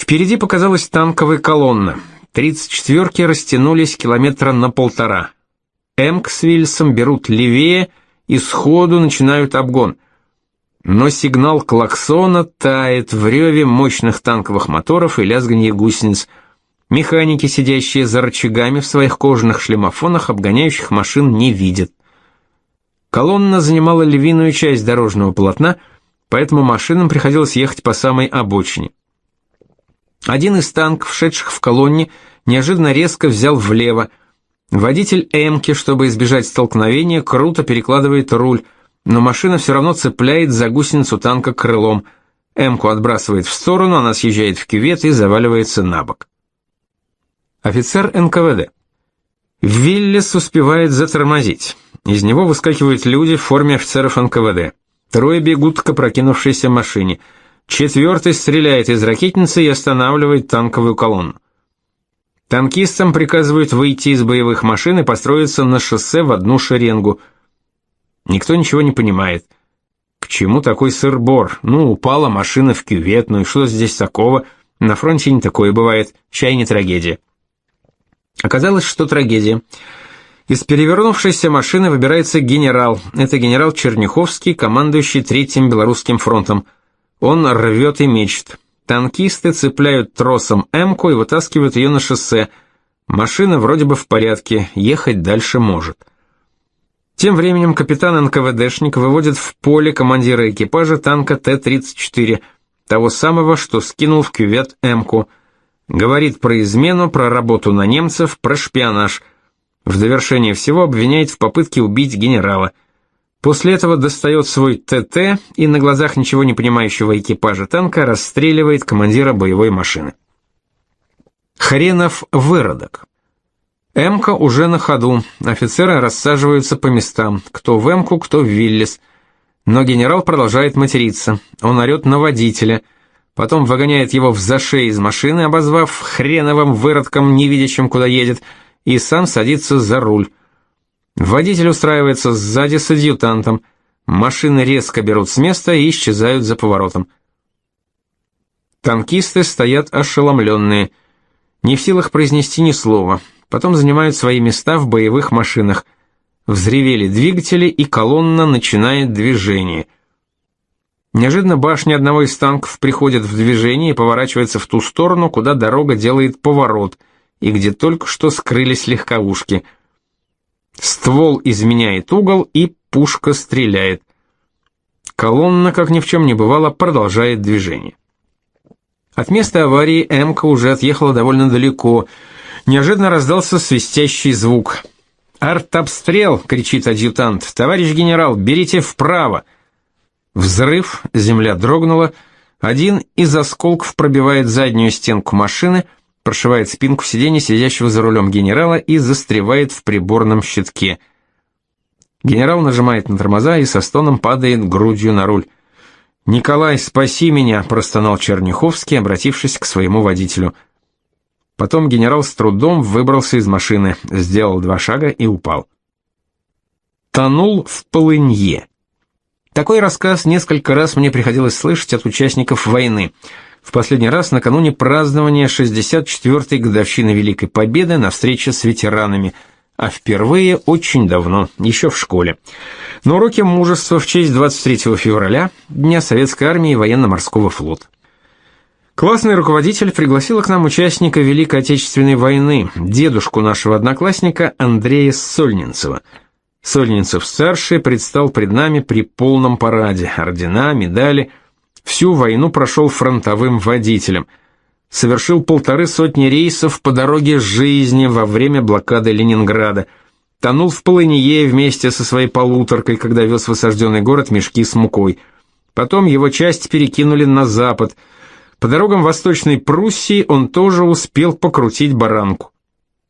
Впереди показалась танковая колонна. Тридцать четверки растянулись километра на полтора. Эмк с Вильсом берут левее и сходу начинают обгон. Но сигнал клаксона тает в реве мощных танковых моторов и лязганье гусениц. Механики, сидящие за рычагами в своих кожаных шлемофонах, обгоняющих машин не видят. Колонна занимала львиную часть дорожного полотна, поэтому машинам приходилось ехать по самой обочине. Один из танков, шедших в колонне, неожиданно резко взял влево. Водитель Эмки, чтобы избежать столкновения, круто перекладывает руль, но машина все равно цепляет за гусеницу танка крылом. Эмку отбрасывает в сторону, она съезжает в кювет и заваливается на бок. Офицер НКВД. Виллис успевает затормозить. Из него выскакивают люди в форме офицеров НКВД. Трое бегут к опрокинувшейся машине – четвертый стреляет из ракетницы и останавливает танковую колонну. Танкистам приказывают выйти из боевых машин и построиться на шоссе в одну шеренгу. Никто ничего не понимает. К чему такой сыр-бор? Ну, упала машина в кювет, ну и что здесь такого? На фронте не такое бывает, чай не трагедия. Оказалось, что трагедия. Из перевернувшейся машины выбирается генерал. Это генерал Черняховский, командующий Третьим Белорусским фронтом. Он рвет и мечет. Танкисты цепляют тросом М-ку и вытаскивают ее на шоссе. Машина вроде бы в порядке, ехать дальше может. Тем временем капитан НКВДшник выводит в поле командира экипажа танка Т-34, того самого, что скинул в кювет М-ку. Говорит про измену, про работу на немцев, про шпионаж. В довершение всего обвиняет в попытке убить генерала – После этого достает свой ТТ и на глазах ничего не понимающего экипажа танка расстреливает командира боевой машины. Хренов выродок. Эмка уже на ходу. Офицеры рассаживаются по местам, кто в Эмку, кто в Виллис. Но генерал продолжает материться. Он орет на водителя, потом выгоняет его в зашей из машины, обозвав хреновым выродком, не видящим, куда едет, и сам садится за руль. Водитель устраивается сзади с адъютантом. Машины резко берут с места и исчезают за поворотом. Танкисты стоят ошеломленные, не в силах произнести ни слова. Потом занимают свои места в боевых машинах. Взревели двигатели, и колонна начинает движение. Неожиданно башня одного из танков приходит в движение и поворачивается в ту сторону, куда дорога делает поворот, и где только что скрылись легковушки – Ствол изменяет угол, и пушка стреляет. Колонна, как ни в чем не бывало, продолжает движение. От места аварии Эмка уже отъехала довольно далеко. Неожиданно раздался свистящий звук. «Артобстрел!» — кричит адъютант. «Товарищ генерал, берите вправо!» Взрыв, земля дрогнула. Один из осколков пробивает заднюю стенку машины — прошивает спинку сиденья сидящего за рулем генерала и застревает в приборном щитке. Генерал нажимает на тормоза и со стоном падает грудью на руль. «Николай, спаси меня!» – простонал Черняховский, обратившись к своему водителю. Потом генерал с трудом выбрался из машины, сделал два шага и упал. Тонул в полынье. Такой рассказ несколько раз мне приходилось слышать от участников войны – в последний раз накануне празднования 64-й годовщины Великой Победы на встрече с ветеранами, а впервые очень давно, еще в школе. На уроке мужества в честь 23 февраля, Дня Советской армии и военно-морского флота. Классный руководитель пригласил к нам участника Великой Отечественной войны, дедушку нашего одноклассника Андрея Сольнинцева. Сольнинцев-старший предстал пред нами при полном параде, ордена, медали – Всю войну прошел фронтовым водителем. Совершил полторы сотни рейсов по дороге жизни во время блокады Ленинграда. Тонул в полынье вместе со своей полуторкой, когда вез в осажденный город мешки с мукой. Потом его часть перекинули на запад. По дорогам Восточной Пруссии он тоже успел покрутить баранку.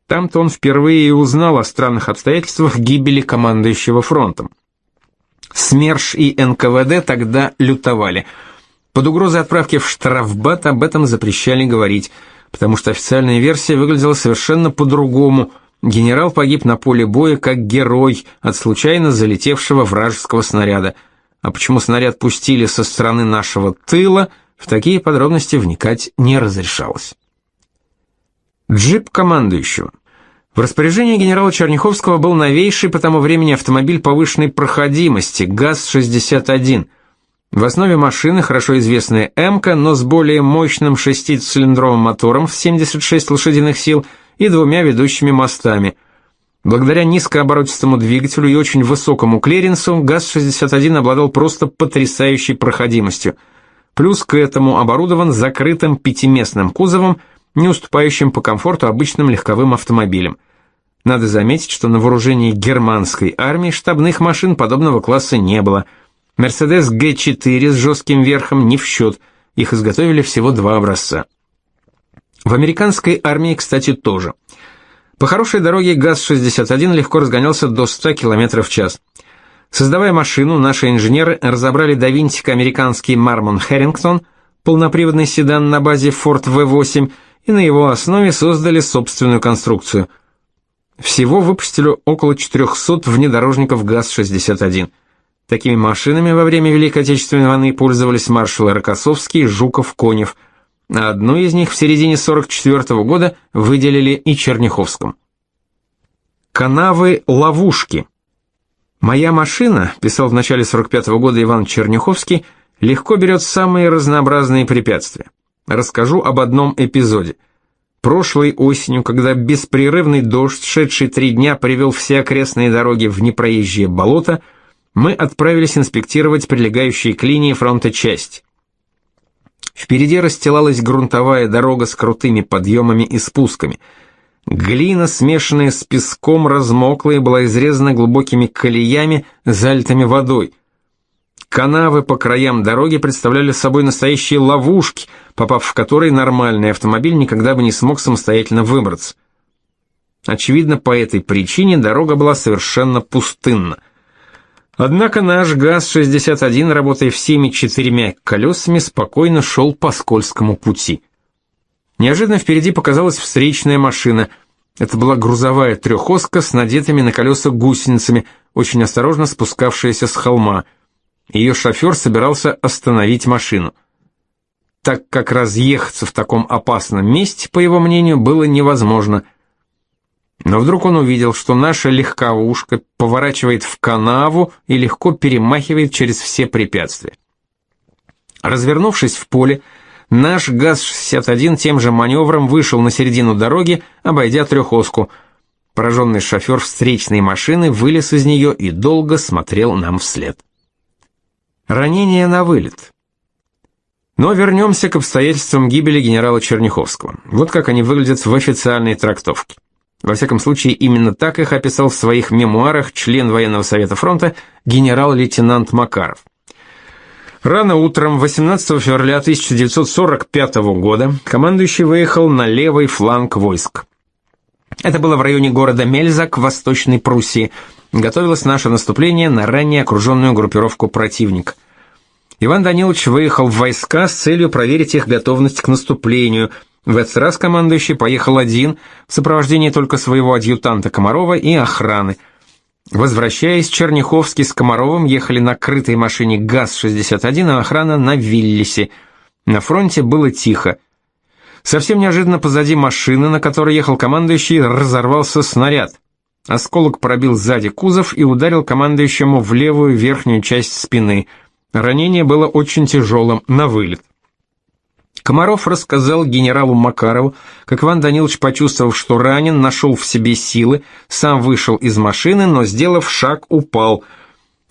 Там-то он впервые и узнал о странных обстоятельствах гибели командующего фронтом. СМЕРШ и НКВД тогда лютовали – под угрозой отправки в штрафбат об этом запрещали говорить, потому что официальная версия выглядела совершенно по-другому. Генерал погиб на поле боя как герой от случайно залетевшего вражеского снаряда. А почему снаряд пустили со стороны нашего тыла, в такие подробности вникать не разрешалось. Джип командующего. В распоряжении генерала Черняховского был новейший по тому времени автомобиль повышенной проходимости ГАЗ-61 – в основе машины хорошо известная «М»ка, но с более мощным шестицилиндровым мотором в 76 лошадиных сил и двумя ведущими мостами. Благодаря низкооборотистому двигателю и очень высокому клиренсу ГАЗ-61 обладал просто потрясающей проходимостью. Плюс к этому оборудован закрытым пятиместным кузовом, не уступающим по комфорту обычным легковым автомобилям. Надо заметить, что на вооружении германской армии штабных машин подобного класса не было – Мерседес Г4 с жестким верхом не в счет, их изготовили всего два образца. В американской армии, кстати, тоже. По хорошей дороге ГАЗ-61 легко разгонялся до 100 км в час. Создавая машину, наши инженеры разобрали до винтика американский Мармон Хэрингтон, полноприводный седан на базе Ford V8, и на его основе создали собственную конструкцию. Всего выпустили около 400 внедорожников ГАЗ-61. Такими машинами во время Великой Отечественной войны пользовались маршалы Рокоссовский, Жуков, Конев. А одну из них в середине 44 -го года выделили и Черняховском. Канавы-ловушки. Моя машина, писал в начале 45 -го года Иван Черняховский, легко берет самые разнообразные препятствия. Расскажу об одном эпизоде. Прошлой осенью, когда беспрерывный дождь, шедший три дня, привел все окрестные дороги в непроезжие болота, мы отправились инспектировать прилегающие к линии фронта часть. Впереди расстилалась грунтовая дорога с крутыми подъемами и спусками. Глина, смешанная с песком, размокла и была изрезана глубокими колеями, залитыми водой. Канавы по краям дороги представляли собой настоящие ловушки, попав в которые нормальный автомобиль никогда бы не смог самостоятельно выбраться. Очевидно, по этой причине дорога была совершенно пустынна. Однако наш ГАЗ-61, работая всеми четырьмя колесами, спокойно шел по скользкому пути. Неожиданно впереди показалась встречная машина. Это была грузовая трехоска с надетыми на колеса гусеницами, очень осторожно спускавшаяся с холма. Ее шофер собирался остановить машину. Так как разъехаться в таком опасном месте, по его мнению, было невозможно – но вдруг он увидел, что наша легковушка поворачивает в канаву и легко перемахивает через все препятствия. Развернувшись в поле, наш ГАЗ-61 тем же маневром вышел на середину дороги, обойдя трехоску. Пораженный шофер встречной машины вылез из нее и долго смотрел нам вслед. Ранение на вылет. Но вернемся к обстоятельствам гибели генерала Черняховского. Вот как они выглядят в официальной трактовке. Во всяком случае, именно так их описал в своих мемуарах член военного совета фронта генерал-лейтенант Макаров. Рано утром 18 февраля 1945 года командующий выехал на левый фланг войск. Это было в районе города Мельзак в Восточной Пруссии. Готовилось наше наступление на ранее окруженную группировку противника. Иван Данилович выехал в войска с целью проверить их готовность к наступлению – в этот раз командующий поехал один, в сопровождении только своего адъютанта Комарова и охраны. Возвращаясь, Черняховский с Комаровым ехали на крытой машине ГАЗ-61, а охрана на Виллисе. На фронте было тихо. Совсем неожиданно позади машины, на которой ехал командующий, разорвался снаряд. Осколок пробил сзади кузов и ударил командующему в левую верхнюю часть спины. Ранение было очень тяжелым, на вылет. Комаров рассказал генералу Макарову, как Иван Данилович, почувствовав, что ранен, нашел в себе силы, сам вышел из машины, но, сделав шаг, упал.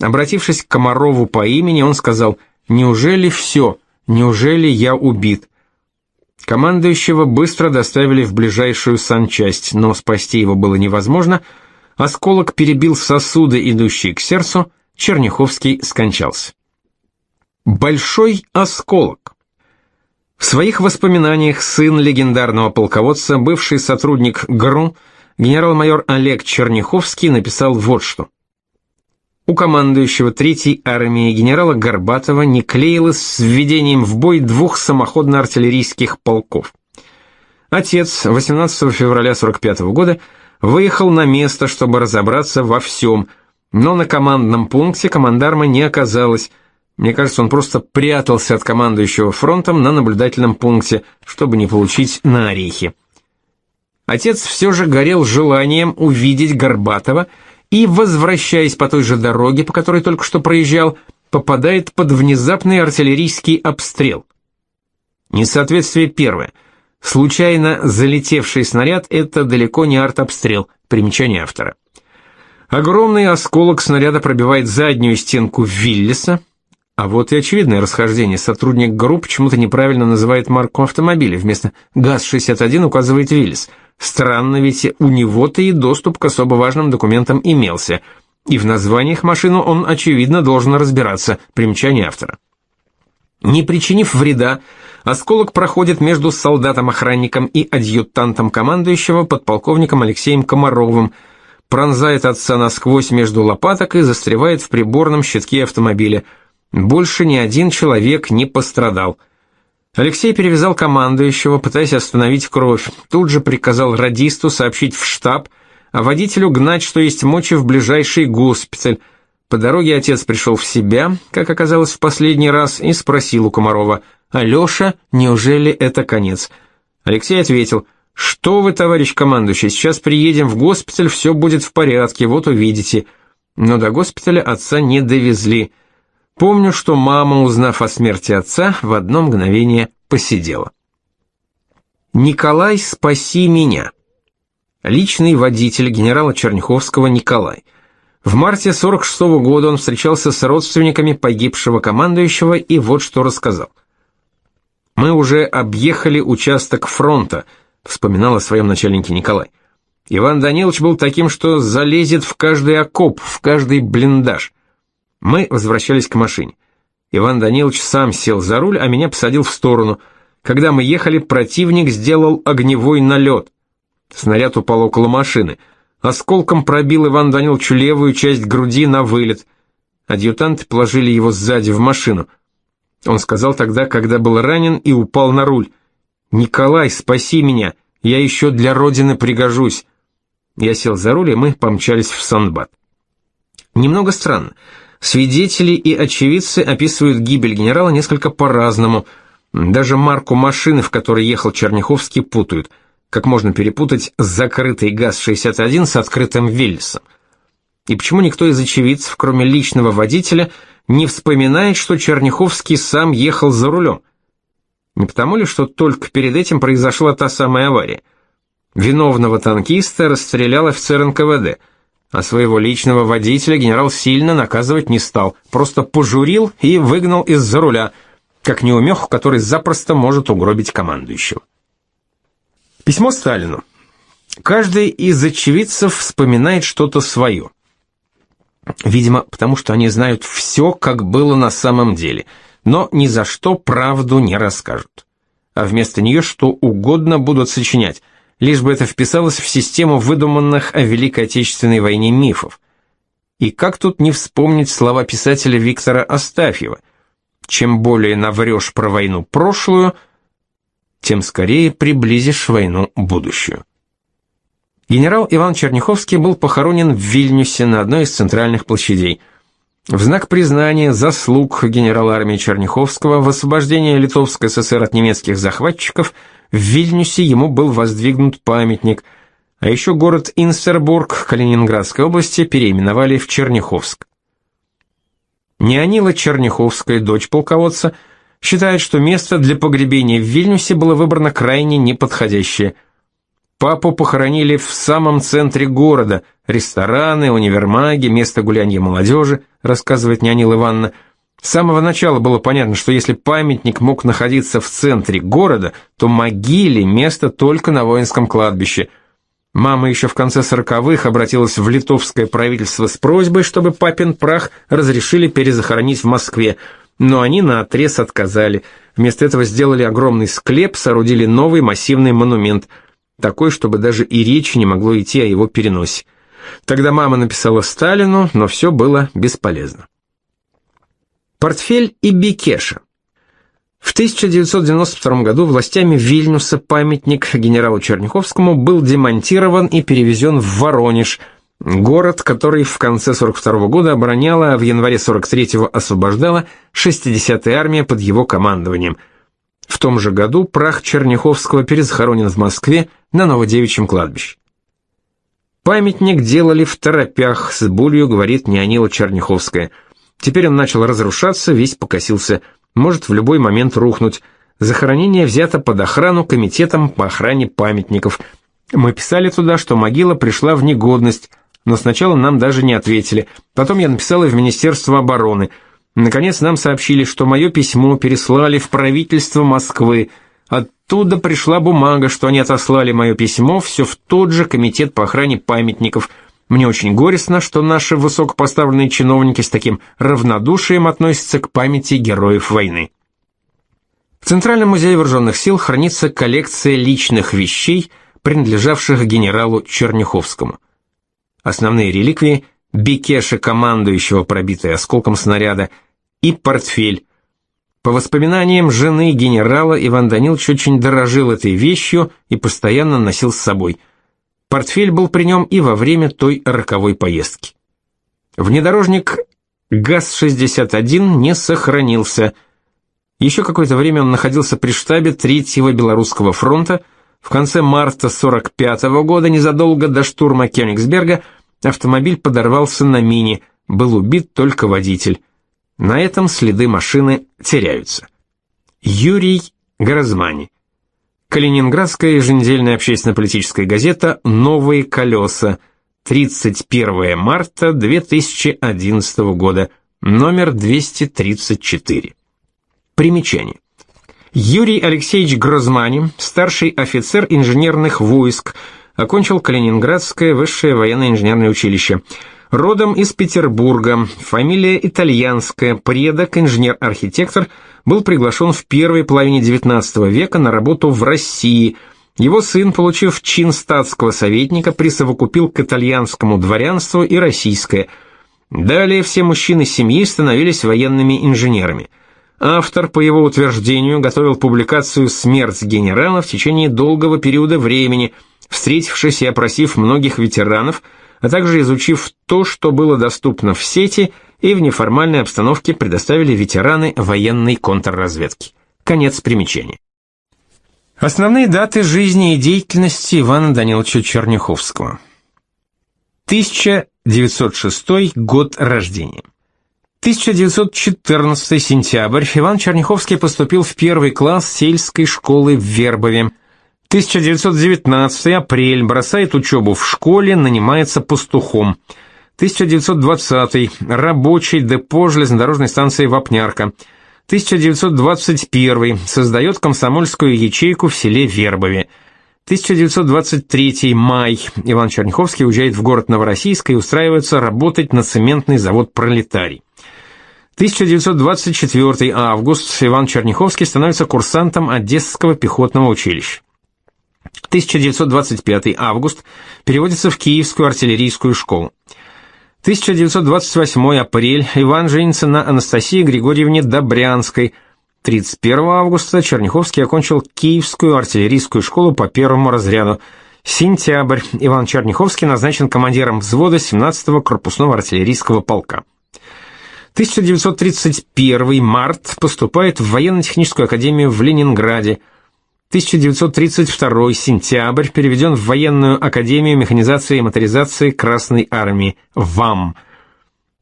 Обратившись к Комарову по имени, он сказал «Неужели все? Неужели я убит?» Командующего быстро доставили в ближайшую санчасть, но спасти его было невозможно. Осколок перебил сосуды, идущие к сердцу, Черняховский скончался. Большой осколок. В своих воспоминаниях сын легендарного полководца, бывший сотрудник ГРУ, генерал-майор Олег Черняховский написал вот что. У командующего Третьей армии генерала Горбатова не клеилось с введением в бой двух самоходно-артиллерийских полков. Отец 18 февраля 45 года выехал на место, чтобы разобраться во всем, но на командном пункте командарма не оказалось, мне кажется, он просто прятался от командующего фронтом на наблюдательном пункте, чтобы не получить на орехи. Отец все же горел желанием увидеть Горбатова и, возвращаясь по той же дороге, по которой только что проезжал, попадает под внезапный артиллерийский обстрел. Несоответствие первое. Случайно залетевший снаряд – это далеко не артобстрел, примечание автора. Огромный осколок снаряда пробивает заднюю стенку Виллиса, а вот и очевидное расхождение. Сотрудник ГРУ почему-то неправильно называет марку автомобиля. Вместо ГАЗ-61 указывает Виллис. Странно, ведь у него-то и доступ к особо важным документам имелся. И в названиях машины он, очевидно, должен разбираться. Примечание автора. Не причинив вреда, осколок проходит между солдатом-охранником и адъютантом командующего подполковником Алексеем Комаровым, пронзает отца насквозь между лопаток и застревает в приборном щитке автомобиля – больше ни один человек не пострадал. Алексей перевязал командующего, пытаясь остановить кровь. Тут же приказал радисту сообщить в штаб, а водителю гнать, что есть мочи, в ближайший госпиталь. По дороге отец пришел в себя, как оказалось в последний раз, и спросил у Комарова, «Алеша, неужели это конец?» Алексей ответил, «Что вы, товарищ командующий, сейчас приедем в госпиталь, все будет в порядке, вот увидите». Но до госпиталя отца не довезли. Помню, что мама, узнав о смерти отца, в одно мгновение посидела. Николай, спаси меня. Личный водитель генерала Черняховского Николай. В марте 46 -го года он встречался с родственниками погибшего командующего и вот что рассказал. Мы уже объехали участок фронта, вспоминал о своем начальнике Николай. Иван Данилович был таким, что залезет в каждый окоп, в каждый блиндаж. Мы возвращались к машине. Иван Данилович сам сел за руль, а меня посадил в сторону. Когда мы ехали, противник сделал огневой налет. Снаряд упал около машины. Осколком пробил Иван Даниловичу левую часть груди на вылет. Адъютанты положили его сзади в машину. Он сказал тогда, когда был ранен и упал на руль. «Николай, спаси меня, я еще для Родины пригожусь». Я сел за руль, и мы помчались в Санбат. Немного странно. Свидетели и очевидцы описывают гибель генерала несколько по-разному. Даже марку машины, в которой ехал Черняховский, путают. Как можно перепутать закрытый ГАЗ-61 с открытым Виллисом? И почему никто из очевидцев, кроме личного водителя, не вспоминает, что Черняховский сам ехал за рулем? Не потому ли, что только перед этим произошла та самая авария? Виновного танкиста расстрелял офицер НКВД – а своего личного водителя генерал сильно наказывать не стал, просто пожурил и выгнал из-за руля, как неумеху, который запросто может угробить командующего. Письмо Сталину. Каждый из очевидцев вспоминает что-то свое. Видимо, потому что они знают все, как было на самом деле, но ни за что правду не расскажут. А вместо нее что угодно будут сочинять, лишь бы это вписалось в систему выдуманных о Великой Отечественной войне мифов. И как тут не вспомнить слова писателя Виктора Астафьева? Чем более наврешь про войну прошлую, тем скорее приблизишь войну будущую. Генерал Иван Черняховский был похоронен в Вильнюсе на одной из центральных площадей. В знак признания заслуг генерала армии Черняховского в освобождении Литовской ССР от немецких захватчиков – в Вильнюсе ему был воздвигнут памятник, а еще город Инстербург Калининградской области переименовали в Черняховск. Неонила Черняховская, дочь полководца, считает, что место для погребения в Вильнюсе было выбрано крайне неподходящее. Папу похоронили в самом центре города, рестораны, универмаги, место гуляния молодежи, рассказывает Неонила Ивановна, с самого начала было понятно, что если памятник мог находиться в центре города, то могиле место только на воинском кладбище. Мама еще в конце сороковых обратилась в литовское правительство с просьбой, чтобы папин прах разрешили перезахоронить в Москве, но они наотрез отказали. Вместо этого сделали огромный склеп, соорудили новый массивный монумент, такой, чтобы даже и речи не могло идти о его переносе. Тогда мама написала Сталину, но все было бесполезно. Портфель и Бекеша. В 1992 году властями Вильнюса памятник генералу Черняховскому был демонтирован и перевезен в Воронеж, город, который в конце 42 года обороняла, а в январе 43-го освобождала 60-я армия под его командованием. В том же году прах Черняховского перезахоронен в Москве на Новодевичьем кладбище. Памятник делали в торопях, с болью говорит Неонила Черняховская – Теперь он начал разрушаться, весь покосился, может в любой момент рухнуть. Захоронение взято под охрану комитетом по охране памятников. Мы писали туда, что могила пришла в негодность, но сначала нам даже не ответили. Потом я написал и в Министерство обороны. Наконец нам сообщили, что мое письмо переслали в правительство Москвы. Оттуда пришла бумага, что они отослали мое письмо все в тот же комитет по охране памятников – мне очень горестно, что наши высокопоставленные чиновники с таким равнодушием относятся к памяти героев войны. В Центральном музее вооруженных сил хранится коллекция личных вещей, принадлежавших генералу Черняховскому. Основные реликвии – бекеша командующего, пробитая осколком снаряда, и портфель. По воспоминаниям жены генерала, Иван Данилович очень дорожил этой вещью и постоянно носил с собой. Портфель был при нем и во время той роковой поездки. Внедорожник ГАЗ-61 не сохранился. Еще какое-то время он находился при штабе Третьего Белорусского фронта. В конце марта 45 -го года, незадолго до штурма Кёнигсберга, автомобиль подорвался на мине, был убит только водитель. На этом следы машины теряются. Юрий Грозмани. Калининградская еженедельная общественно-политическая газета «Новые колеса», 31 марта 2011 года, номер 234. Примечание. Юрий Алексеевич Грозмани, старший офицер инженерных войск, окончил Калининградское высшее военно-инженерное училище – Родом из Петербурга, фамилия итальянская, предок, инженер-архитектор, был приглашен в первой половине XIX века на работу в России. Его сын, получив чин статского советника, присовокупил к итальянскому дворянству и российское. Далее все мужчины семьи становились военными инженерами. Автор, по его утверждению, готовил публикацию «Смерть генерала» в течение долгого периода времени, встретившись и опросив многих ветеранов – а также изучив то, что было доступно в сети и в неформальной обстановке предоставили ветераны военной контрразведки. Конец примечания. Основные даты жизни и деятельности Ивана Даниловича Черняховского. 1906 год рождения. 1914 сентябрь Иван Черняховский поступил в первый класс сельской школы в Вербове. 1919 апрель, бросает учебу в школе, нанимается пастухом. 1920 рабочий депо железнодорожной станции Вапнярка. 1921 создает комсомольскую ячейку в селе Вербове. 1923 май. Иван Черняховский уезжает в город Новороссийск и устраивается работать на цементный завод «Пролетарий». 1924 август. Иван Черняховский становится курсантом Одесского пехотного училища. 1925 август переводится в Киевскую артиллерийскую школу. 1928 апрель Иван женится на Анастасии Григорьевне Добрянской. 31 августа Черняховский окончил Киевскую артиллерийскую школу по первому разряду. Сентябрь. Иван Черняховский назначен командиром взвода 17-го корпусного артиллерийского полка. 1931 март поступает в военно-техническую академию в Ленинграде. 1932 сентябрь переведен в Военную академию механизации и моторизации Красной армии ВАМ.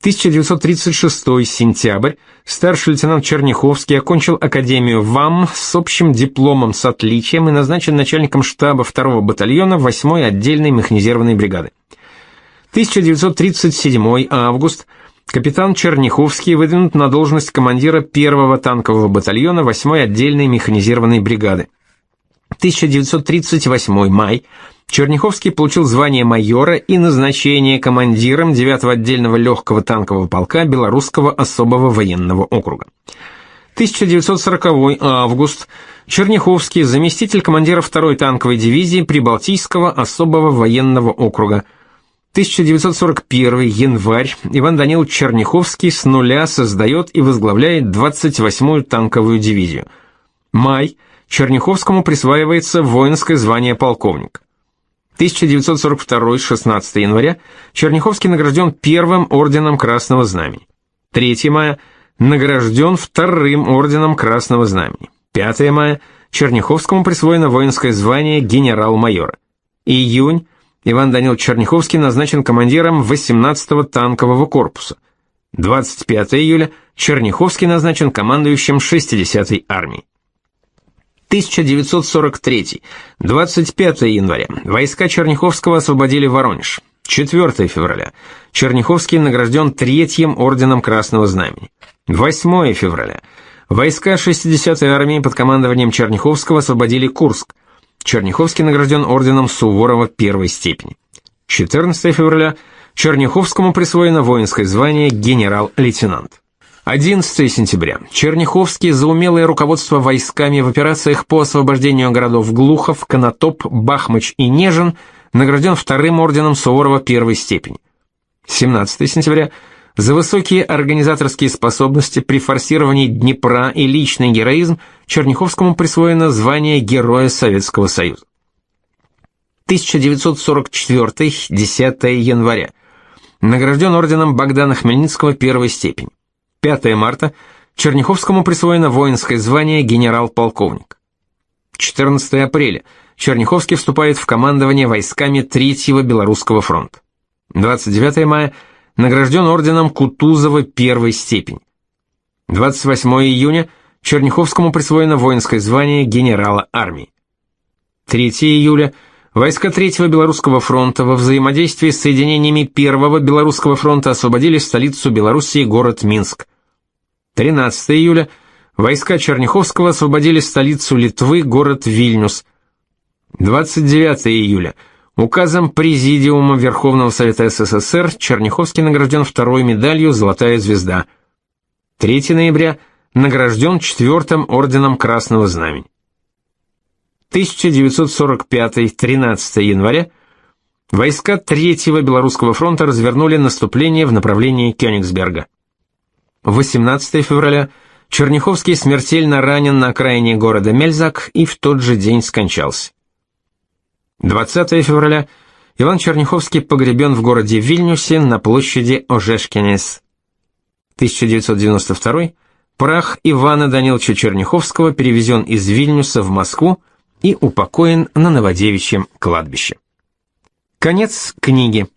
1936 сентябрь старший лейтенант Черняховский окончил академию ВАМ с общим дипломом с отличием и назначен начальником штаба 2-го батальона 8-й отдельной механизированной бригады. 1937 август капитан Черняховский выдвинут на должность командира 1-го танкового батальона 8-й отдельной механизированной бригады. 1938 май Черняховский получил звание майора и назначение командиром 9-го отдельного легкого танкового полка Белорусского особого военного округа. 1940 август Черняховский заместитель командира 2-й танковой дивизии Прибалтийского особого военного округа. 1941 январь Иван Данилович Черняховский с нуля создает и возглавляет 28-ю танковую дивизию. Май Черняховскому присваивается воинское звание полковник. 1942, 16 января, Черняховский награжден первым орденом Красного Знамени. 3 мая, награжден вторым орденом Красного Знамени. 5 мая, Черняховскому присвоено воинское звание генерал-майора. Июнь, Иван Данил Черняховский назначен командиром 18-го танкового корпуса. 25 июля, Черняховский назначен командующим 60-й армией. 1943. 25 января. Войска Черняховского освободили Воронеж. 4 февраля. Черняховский награжден третьим орденом Красного Знамени. 8 февраля. Войска 60-й армии под командованием Черняховского освободили Курск. Черняховский награжден орденом Суворова первой степени. 14 февраля. Черняховскому присвоено воинское звание генерал-лейтенант. 11 сентября. Черняховский за умелое руководство войсками в операциях по освобождению городов Глухов, Конотоп, Бахмач и Нежин награжден вторым орденом Суворова первой степени. 17 сентября. За высокие организаторские способности при форсировании Днепра и личный героизм Черняховскому присвоено звание Героя Советского Союза. 1944, 10 января. Награжден орденом Богдана Хмельницкого первой степени. 5 марта. Черняховскому присвоено воинское звание генерал-полковник. 14 апреля. Черняховский вступает в командование войсками Третьего Белорусского фронта. 29 мая награжден орденом Кутузова первой степени. 28 июня Черняховскому присвоено воинское звание генерала армии. 3 июля войска Третьего Белорусского фронта во взаимодействии с соединениями Первого Белорусского фронта освободили столицу Белоруссии город Минск. 13 июля войска Черняховского освободили столицу Литвы город Вильнюс. 29 июля – Указом Президиума Верховного Совета СССР Черняховский награжден второй медалью «Золотая звезда». 3 ноября награжден четвертым орденом Красного Знамени. 1945-13 января войска Третьего Белорусского фронта развернули наступление в направлении Кёнигсберга. 18 февраля Черняховский смертельно ранен на окраине города Мельзак и в тот же день скончался. 20 февраля Иван Черняховский погребен в городе Вильнюсе на площади Ожешкинес. 1992 прах Ивана Даниловича Черняховского перевезен из Вильнюса в Москву и упокоен на Новодевичьем кладбище. Конец книги.